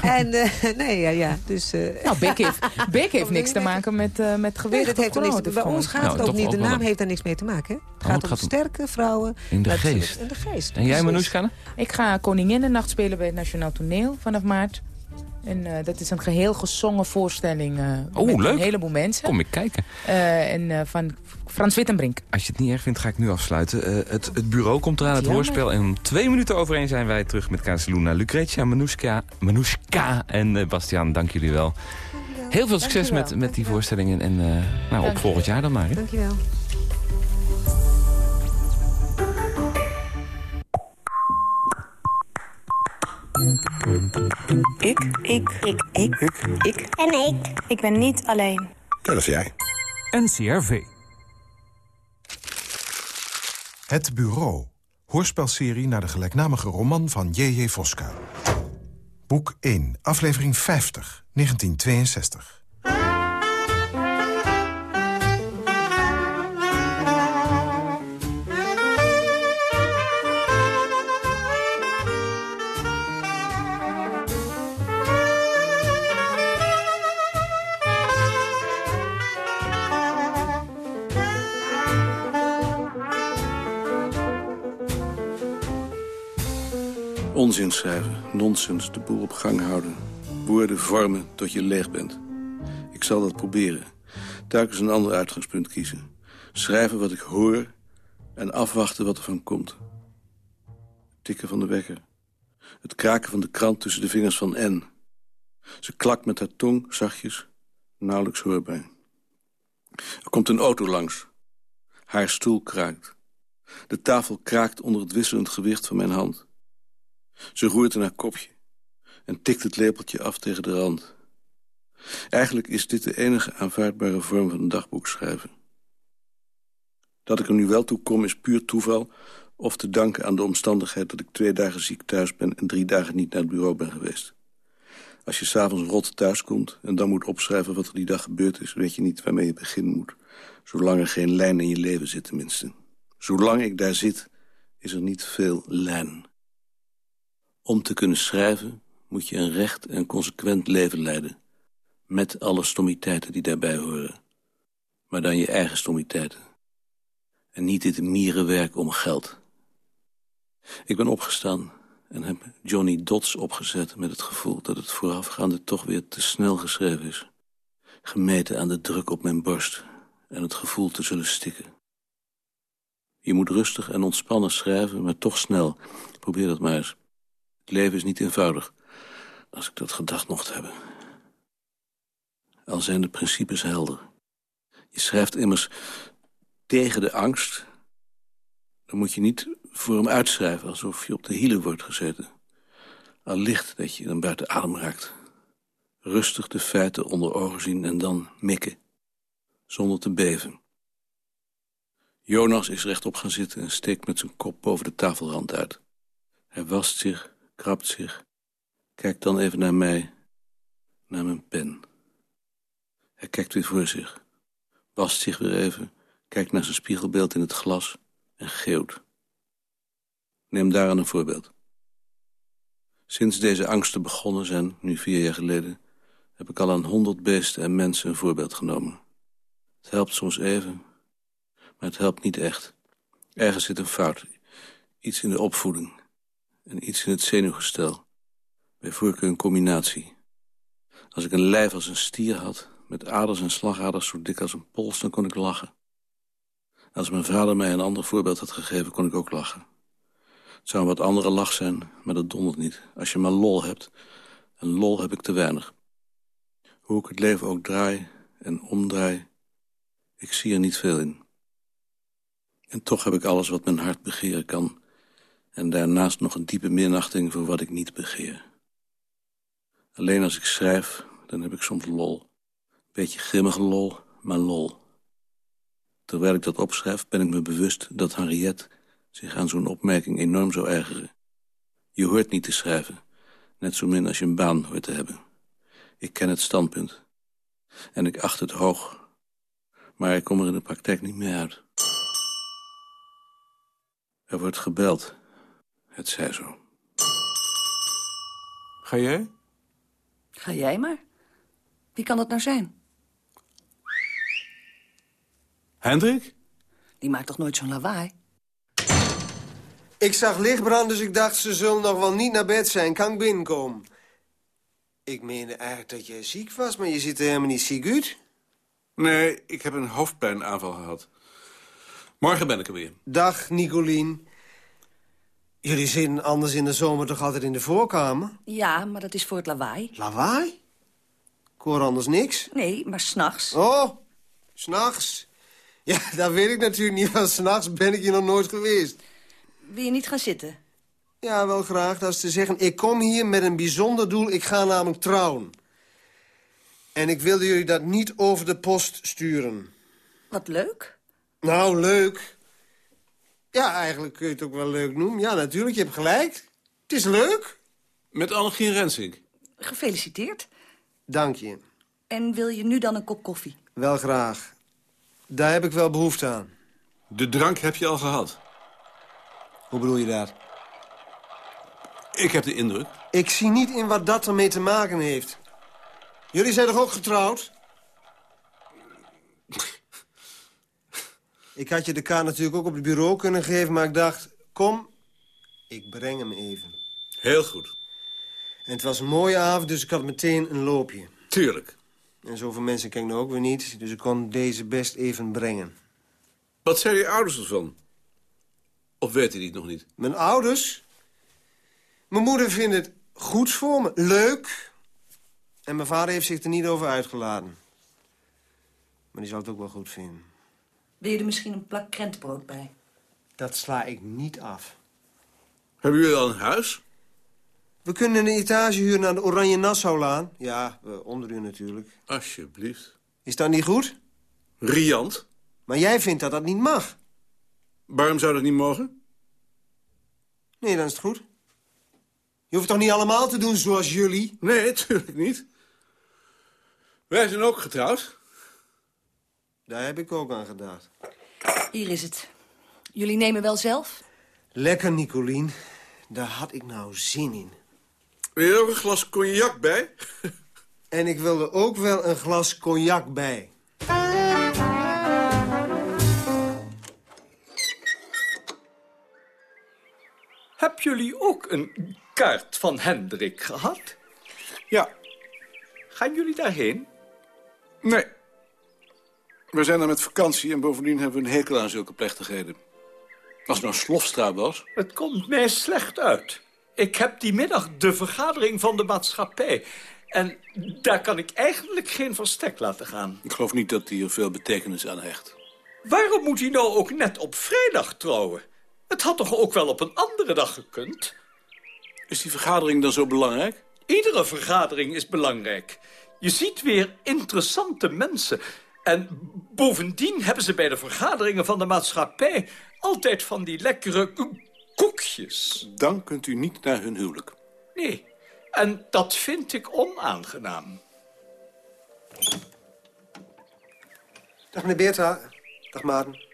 Speaker 4: En eh, nee, ja, ja. Dus, eh,
Speaker 5: Nou, Big heeft, Big heeft niks te maken met, eh met gewicht.
Speaker 4: nee, dat heeft er niks, bij ons gaat
Speaker 3: Nou,
Speaker 4: het ook
Speaker 3: toch
Speaker 4: niet.
Speaker 3: ook
Speaker 4: De naam heeft daar niks mee te maken. Hè? Het
Speaker 3: Oh,
Speaker 4: gaat
Speaker 3: het
Speaker 4: om
Speaker 3: gaat om-
Speaker 4: sterke vrouwen.
Speaker 3: In de geest.
Speaker 4: In de geest.
Speaker 3: En jij. Manoushka?
Speaker 5: Ik ga Koninginnennacht spelen bij het Nationaal Toneel vanaf maart. En eh, dat is een geheel gezongen voorstelling eh
Speaker 3: Oh,
Speaker 5: met
Speaker 3: leuk.
Speaker 5: een heleboel mensen.
Speaker 3: Kom ik kijken.
Speaker 5: Eh, en eh, van Frans Wittenbrink.
Speaker 3: Als je het niet erg vindt, ga ik nu afsluiten. Eh, het, het bureau komt eraan, het
Speaker 5: Jammer.
Speaker 3: hoorspel. En om twee minuten overheen zijn wij terug met Casaluna. Lucretia, Manoushka, Manoushka en eh, Bastiaan, dank jullie wel. Heel veel succes met, met die voorstellingen. En eh, nou, op volgend jaar dan maar. Hè?
Speaker 4: Dankjewel.
Speaker 8: Ik, ik, ik, ik, ik, en ik. Ik ben niet alleen.
Speaker 2: Dat is jij.
Speaker 9: NCRV.
Speaker 10: Het Bureau. Hoorspelserie naar de gelijknamige roman van J.J. Voska. Boek 1, aflevering 50, 1962.
Speaker 11: Onzin schrijven, nonsens, de boel op gang houden. Woorden vormen tot je leeg bent. Ik zal dat proberen. Telkens een ander uitgangspunt kiezen. Schrijven wat ik hoor en afwachten wat er van komt. Tikken van de wekker. Het kraken van de krant tussen de vingers van N. Ze klakt met haar tong, zachtjes, nauwelijks hoorbaar. Er komt een auto langs. Haar stoel kraakt. De tafel kraakt onder het wisselend gewicht van mijn hand. Ze roert in haar kopje en tikt het lepeltje af tegen de rand. Eigenlijk is dit de enige aanvaardbare vorm van een dagboek schrijven. Dat ik er nu wel toe kom is puur toeval... of te danken aan de omstandigheid dat ik twee dagen ziek thuis ben... en drie dagen niet naar het bureau ben geweest. Als je s'avonds rot thuis komt en dan moet opschrijven wat er die dag gebeurd is... weet je niet waarmee je beginnen moet. Zolang er geen lijn in je leven zit tenminste. Zolang ik daar zit, is er niet veel lijn. Om te kunnen schrijven moet je een recht en consequent leven leiden. Met alle stommiteiten die daarbij horen. Maar dan je eigen stommiteiten. En niet dit mierenwerk om geld. Ik ben opgestaan en heb Johnny Dots opgezet met het gevoel dat het voorafgaande toch weer te snel geschreven is. Gemeten aan de druk op mijn borst en het gevoel te zullen stikken. Je moet rustig en ontspannen schrijven, maar toch snel. Probeer dat maar eens. Leven is niet eenvoudig, als ik dat gedacht mocht hebben. Al zijn de principes helder. Je schrijft immers tegen de angst. Dan moet je niet voor hem uitschrijven alsof je op de hielen wordt gezeten. Al licht dat je dan buiten adem raakt. Rustig de feiten onder ogen zien en dan mikken. Zonder te beven. Jonas is rechtop gaan zitten en steekt met zijn kop boven de tafelrand uit. Hij wast zich, krabt zich, kijkt dan even naar mij, naar mijn pen. Hij kijkt weer voor zich, wast zich weer even, kijkt naar zijn spiegelbeeld in het glas en geeuwt. Neem daaraan een voorbeeld. Sinds deze angsten begonnen zijn, nu vier jaar geleden, heb ik al aan honderd beesten en mensen een voorbeeld genomen. Het helpt soms even, maar het helpt niet echt. Ergens zit een fout, iets in de opvoeding en iets in het zenuwgestel. Bij voorkeur een combinatie. Als ik een lijf als een stier had, met aders en slagaders zo dik als een pols, dan kon ik lachen. Als mijn vader mij een ander voorbeeld had gegeven, kon ik ook lachen. Het zou een wat andere lach zijn, maar dat dondert niet. Als je maar lol hebt. En lol heb ik te weinig. Hoe ik het leven ook draai en omdraai, ik zie er niet veel in. En toch heb ik alles wat mijn hart begeren kan... en daarnaast nog een diepe minachting voor wat ik niet begeer. Alleen als ik schrijf, dan heb ik soms lol. Beetje grimmige lol, maar lol. Terwijl ik dat opschrijf, ben ik me bewust dat Henriette zich aan zo'n opmerking enorm zou ergeren. Je hoort niet te schrijven, net zo min als je een baan hoort te hebben. Ik ken het standpunt. En ik acht het hoog. Maar ik kom er in de praktijk niet meer uit. Er wordt gebeld. Het zij zo.
Speaker 9: Ga jij?
Speaker 12: Ga jij maar. Wie kan dat nou zijn?
Speaker 9: Hendrik?
Speaker 12: Die maakt toch nooit zo'n lawaai?
Speaker 13: Ik zag lichtbrand, dus ik dacht ze zullen nog wel niet naar bed zijn. Kan ik binnenkomen? Ik meende eigenlijk dat jij ziek was, maar je ziet er helemaal niet ziek uit.
Speaker 11: Nee, ik heb een hoofdpijnaanval gehad. Morgen ben ik er weer.
Speaker 13: Dag, Nicolien. Jullie zitten anders in de zomer toch altijd in de voorkamer?
Speaker 12: Ja, maar dat is voor het lawaai.
Speaker 13: Lawaai? Ik hoor anders niks.
Speaker 12: Nee, maar s'nachts.
Speaker 13: Oh, s'nachts. Ja, dat weet ik natuurlijk niet, want s'nachts ben ik hier nog nooit geweest.
Speaker 12: Wil je niet gaan zitten?
Speaker 13: Ja, wel graag. Dat is te zeggen, ik kom hier met een bijzonder doel. Ik ga namelijk trouwen. En ik wilde jullie dat niet over de post sturen.
Speaker 12: Wat leuk.
Speaker 13: Nou, leuk. Ja, eigenlijk kun je het ook wel leuk noemen. Ja, natuurlijk, je hebt gelijk. Het is leuk.
Speaker 11: Met Annegien Rensink.
Speaker 12: Gefeliciteerd.
Speaker 13: Dank je.
Speaker 12: En wil je nu dan een kop koffie?
Speaker 13: Wel graag. Daar heb ik wel behoefte aan.
Speaker 11: De drank heb je al gehad.
Speaker 13: Hoe bedoel je dat?
Speaker 11: Ik heb de indruk.
Speaker 13: Ik zie niet in wat dat ermee te maken heeft. Jullie zijn toch ook getrouwd? Ik had je de kaart natuurlijk ook op het bureau kunnen geven, maar ik dacht... kom, ik breng hem even.
Speaker 11: Heel goed.
Speaker 13: En het was een mooie avond, dus ik had meteen een loopje.
Speaker 11: Tuurlijk.
Speaker 13: En zoveel mensen ken ik nou ook weer niet, dus ik kon deze best even brengen.
Speaker 11: Wat zijn je ouders ervan? Of weet hij die nog niet?
Speaker 13: Mijn ouders? Mijn moeder vindt het goed voor me, leuk. En mijn vader heeft zich er niet over uitgeladen. Maar die zal het ook wel goed vinden.
Speaker 12: Wil je er misschien een plak krentenbrood bij?
Speaker 13: Dat sla ik niet af.
Speaker 11: Hebben jullie al een huis?
Speaker 13: We kunnen een etage huren aan de Oranje Nassaulaan. Ja, onder u natuurlijk.
Speaker 11: Alsjeblieft.
Speaker 13: Is dat niet goed?
Speaker 11: Riant.
Speaker 13: Maar jij vindt dat dat niet mag.
Speaker 11: Waarom zou dat niet mogen?
Speaker 13: Nee, dan is het goed. Je hoeft toch niet allemaal te doen zoals jullie?
Speaker 11: Nee, natuurlijk niet. Wij zijn ook getrouwd.
Speaker 13: Daar heb ik ook aan gedacht.
Speaker 12: Hier is het. Jullie nemen wel zelf?
Speaker 13: Lekker, Nicolien. Daar had ik nou zin in.
Speaker 11: Wil je ook een glas cognac bij?
Speaker 13: En ik wil er ook wel een glas cognac bij.
Speaker 14: Heb jullie ook een kaart van Hendrik gehad?
Speaker 11: Ja.
Speaker 14: Gaan jullie daarheen?
Speaker 11: Nee. We zijn er met vakantie en bovendien hebben we een hekel aan zulke plechtigheden. Als het nou Slofstra was...
Speaker 14: Het komt mij slecht uit. Ik heb die middag de vergadering van de maatschappij. En daar kan ik eigenlijk geen verstek laten gaan.
Speaker 11: Ik geloof niet dat hij er veel betekenis aan hecht.
Speaker 14: Waarom moet hij nou ook net op vrijdag trouwen? Het had toch ook wel op een andere dag gekund?
Speaker 11: Is die vergadering dan zo belangrijk?
Speaker 14: Iedere vergadering is belangrijk. Je ziet weer interessante mensen. En bovendien hebben ze bij de vergaderingen van de maatschappij... altijd van die lekkere koekjes.
Speaker 11: Dan kunt u niet naar hun huwelijk.
Speaker 14: Nee, en dat vind ik onaangenaam.
Speaker 13: Dag meneer Beerta. Dag Maarten.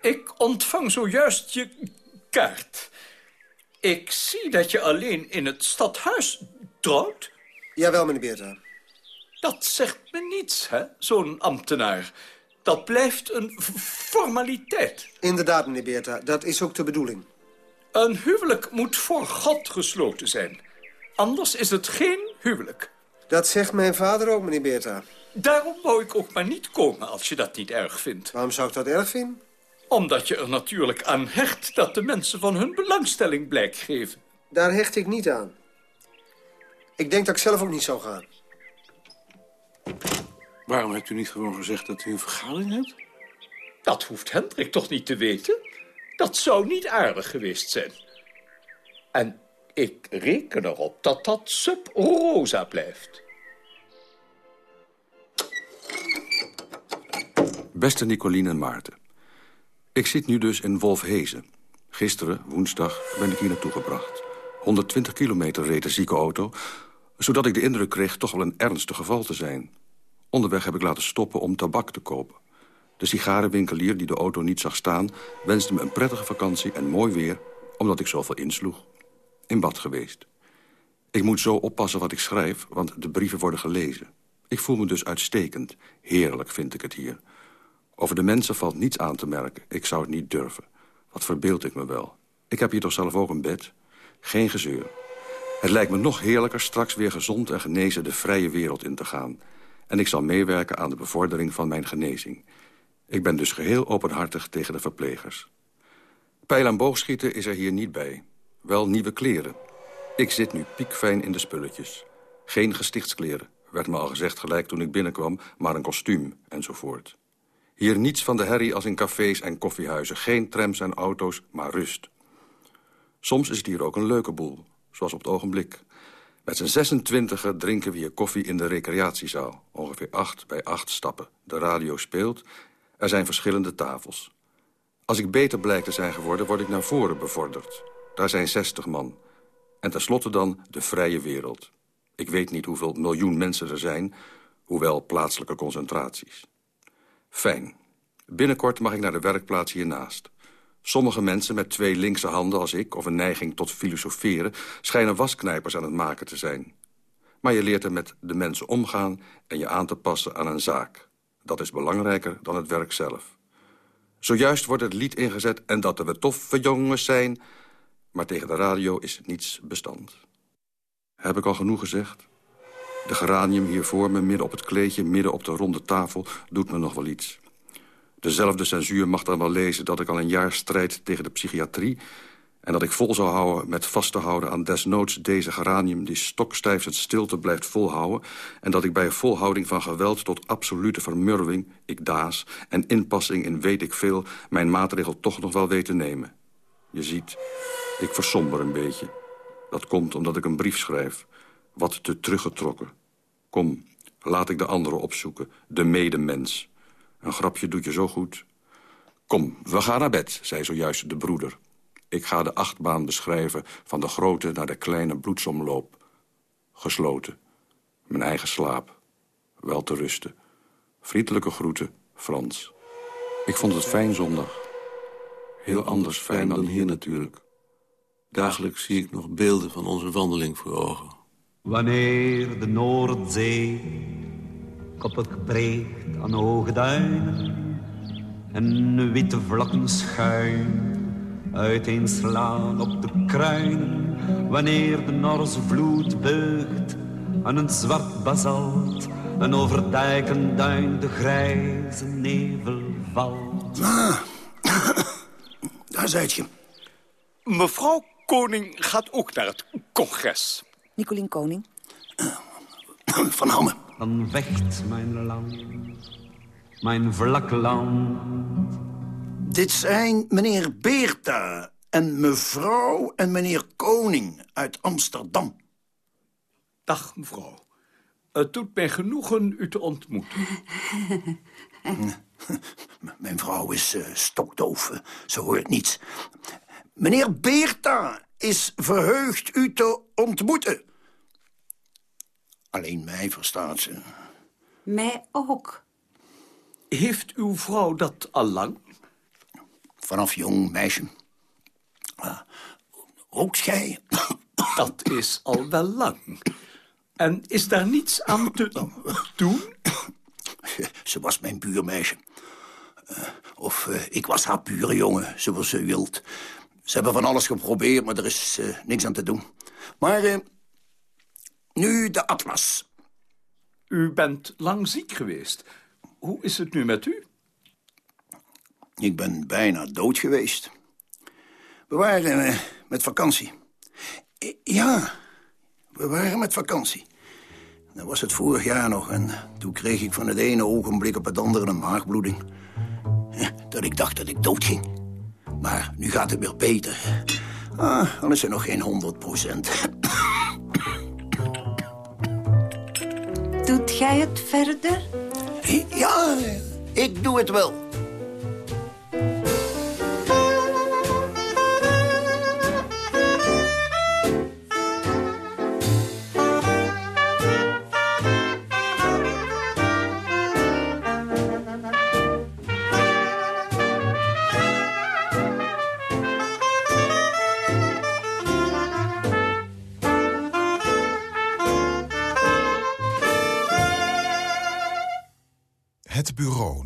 Speaker 14: Ik ontvang zojuist je kaart. Ik zie dat je alleen in het stadhuis trouwt.
Speaker 13: Jawel, meneer Beerta.
Speaker 14: Dat zegt me niets, hè, zo'n ambtenaar. Dat blijft een formaliteit.
Speaker 13: Inderdaad, meneer Beerta. Dat is ook de bedoeling.
Speaker 14: Een huwelijk moet voor God gesloten zijn. Anders is het geen huwelijk.
Speaker 13: Dat zegt mijn vader ook, meneer Beerta.
Speaker 14: Daarom wou ik ook maar niet komen als je dat niet erg vindt.
Speaker 13: Waarom zou ik dat erg vinden?
Speaker 14: Omdat je er natuurlijk aan hecht dat de mensen van hun belangstelling blijk geven.
Speaker 13: Daar hecht ik niet aan. Ik denk dat ik zelf ook niet zou gaan.
Speaker 11: Waarom hebt u niet gewoon gezegd dat u een vergadering hebt?
Speaker 14: Dat hoeft Hendrik toch niet te weten? Dat zou niet aardig geweest zijn. En ik reken erop dat dat sub rosa blijft.
Speaker 15: Beste Nicoline en Maarten. Ik zit nu dus in Wolfhezen. Gisteren, woensdag, ben ik hier naartoe gebracht. 120 kilometer reed de zieke auto... zodat ik de indruk kreeg toch wel een ernstig geval te zijn. Onderweg heb ik laten stoppen om tabak te kopen. De sigarenwinkelier die de auto niet zag staan... wenste me een prettige vakantie en mooi weer... omdat ik zoveel insloeg. In bad geweest. Ik moet zo oppassen wat ik schrijf, want de brieven worden gelezen. Ik voel me dus uitstekend. Heerlijk vind ik het hier. Over de mensen valt niets aan te merken. Ik zou het niet durven. Wat verbeeld ik me wel. Ik heb hier toch zelf ook een bed? Geen gezeur. Het lijkt me nog heerlijker straks weer gezond en genezen de vrije wereld in te gaan. En ik zal meewerken aan de bevordering van mijn genezing. Ik ben dus geheel openhartig tegen de verplegers. Pijl en boogschieten is er hier niet bij. Wel nieuwe kleren. Ik zit nu piekfijn in de spulletjes. Geen gestichtskleren, werd me al gezegd gelijk toen ik binnenkwam... maar een kostuum, enzovoort. Hier niets van de herrie als in cafés en koffiehuizen. Geen trams en auto's, maar rust. Soms is het hier ook een leuke boel, zoals op het ogenblik. Met z'n 26 drinken we hier koffie in de recreatiezaal. Ongeveer acht bij acht stappen. De radio speelt. Er zijn verschillende tafels. Als ik beter blijkt te zijn geworden, word ik naar voren bevorderd. Daar zijn 60 man. En tenslotte dan de vrije wereld. Ik weet niet hoeveel miljoen mensen er zijn, hoewel plaatselijke concentraties. Fijn. Binnenkort mag ik naar de werkplaats hiernaast. Sommige mensen met twee linkse handen als ik... of een neiging tot filosoferen... schijnen wasknijpers aan het maken te zijn. Maar je leert er met de mensen omgaan... en je aan te passen aan een zaak. Dat is belangrijker dan het werk zelf. Zojuist wordt het lied ingezet en dat we toffe jongens zijn... maar tegen de radio is niets bestand. Heb ik al genoeg gezegd? De geranium hier voor me, midden op het kleedje, midden op de ronde tafel... doet me nog wel iets. Dezelfde censuur mag dan wel lezen dat ik al een jaar strijd tegen de psychiatrie... en dat ik vol zou houden met vast te houden aan desnoods deze geranium... die stokstijf het stilte blijft volhouden... en dat ik bij volhouding van geweld tot absolute vermurwing... ik daas en inpassing in weet ik veel... mijn maatregel toch nog wel weet te nemen. Je ziet, ik versomber een beetje. Dat komt omdat ik een brief schrijf wat te teruggetrokken. Kom, laat ik de andere opzoeken, de medemens. Een grapje doet je zo goed. Kom, we gaan naar bed, zei zojuist de broeder. Ik ga de achtbaan beschrijven van de grote naar de kleine bloedsomloop. Gesloten. Mijn eigen slaap. Wel te rusten. Vriendelijke groeten, Frans. Ik vond het fijn zondag. Heel anders fijn dan hier natuurlijk.
Speaker 11: Dagelijks zie ik nog beelden van onze wandeling voor ogen.
Speaker 16: Wanneer de Noordzee koppig breekt aan hoge duinen en witte vlakken schuin uiteenslaan op de kruinen, wanneer de Norse vloed beugt aan een zwart basalt en over dijk en duin de grijze nevel valt.
Speaker 17: Ah, daar zijt je.
Speaker 14: Mevrouw Koning gaat ook naar het congres.
Speaker 18: Nicolien Koning.
Speaker 17: Van Hamme.
Speaker 16: Dan vecht mijn land, mijn vlak land.
Speaker 17: Dit zijn meneer Beerta en mevrouw en meneer Koning uit Amsterdam.
Speaker 14: Dag, mevrouw. Het doet mij genoegen u te ontmoeten.
Speaker 17: Mijn vrouw is uh, stokdoof, uh, ze hoort niets. Meneer Beerta is verheugd u te ontmoeten. Alleen mij verstaat ze.
Speaker 18: Mij ook.
Speaker 14: Heeft uw vrouw dat al lang?
Speaker 17: Vanaf jong meisje. Uh, rookt gij?
Speaker 14: Dat is al wel lang. En is daar niets aan te doen?
Speaker 17: Ze was mijn buurmeisje. Uh, of uh, ik was haar buurjongen, zoals ze wilt. Ze hebben van alles geprobeerd, maar er is uh, niks aan te doen. Maar nu de atlas.
Speaker 14: U bent lang ziek geweest. Hoe is het nu met u?
Speaker 17: Ik ben bijna dood geweest. We waren eh, met vakantie. Ja, we waren met vakantie. Dat was het vorig jaar nog en toen kreeg ik van het ene ogenblik op het andere een maagbloeding. Dat ik dacht dat ik doodging. Maar nu gaat het weer beter. Ah, al is er nog geen 100 procent.
Speaker 18: Doet jij het verder?
Speaker 17: Ja, ik doe het wel.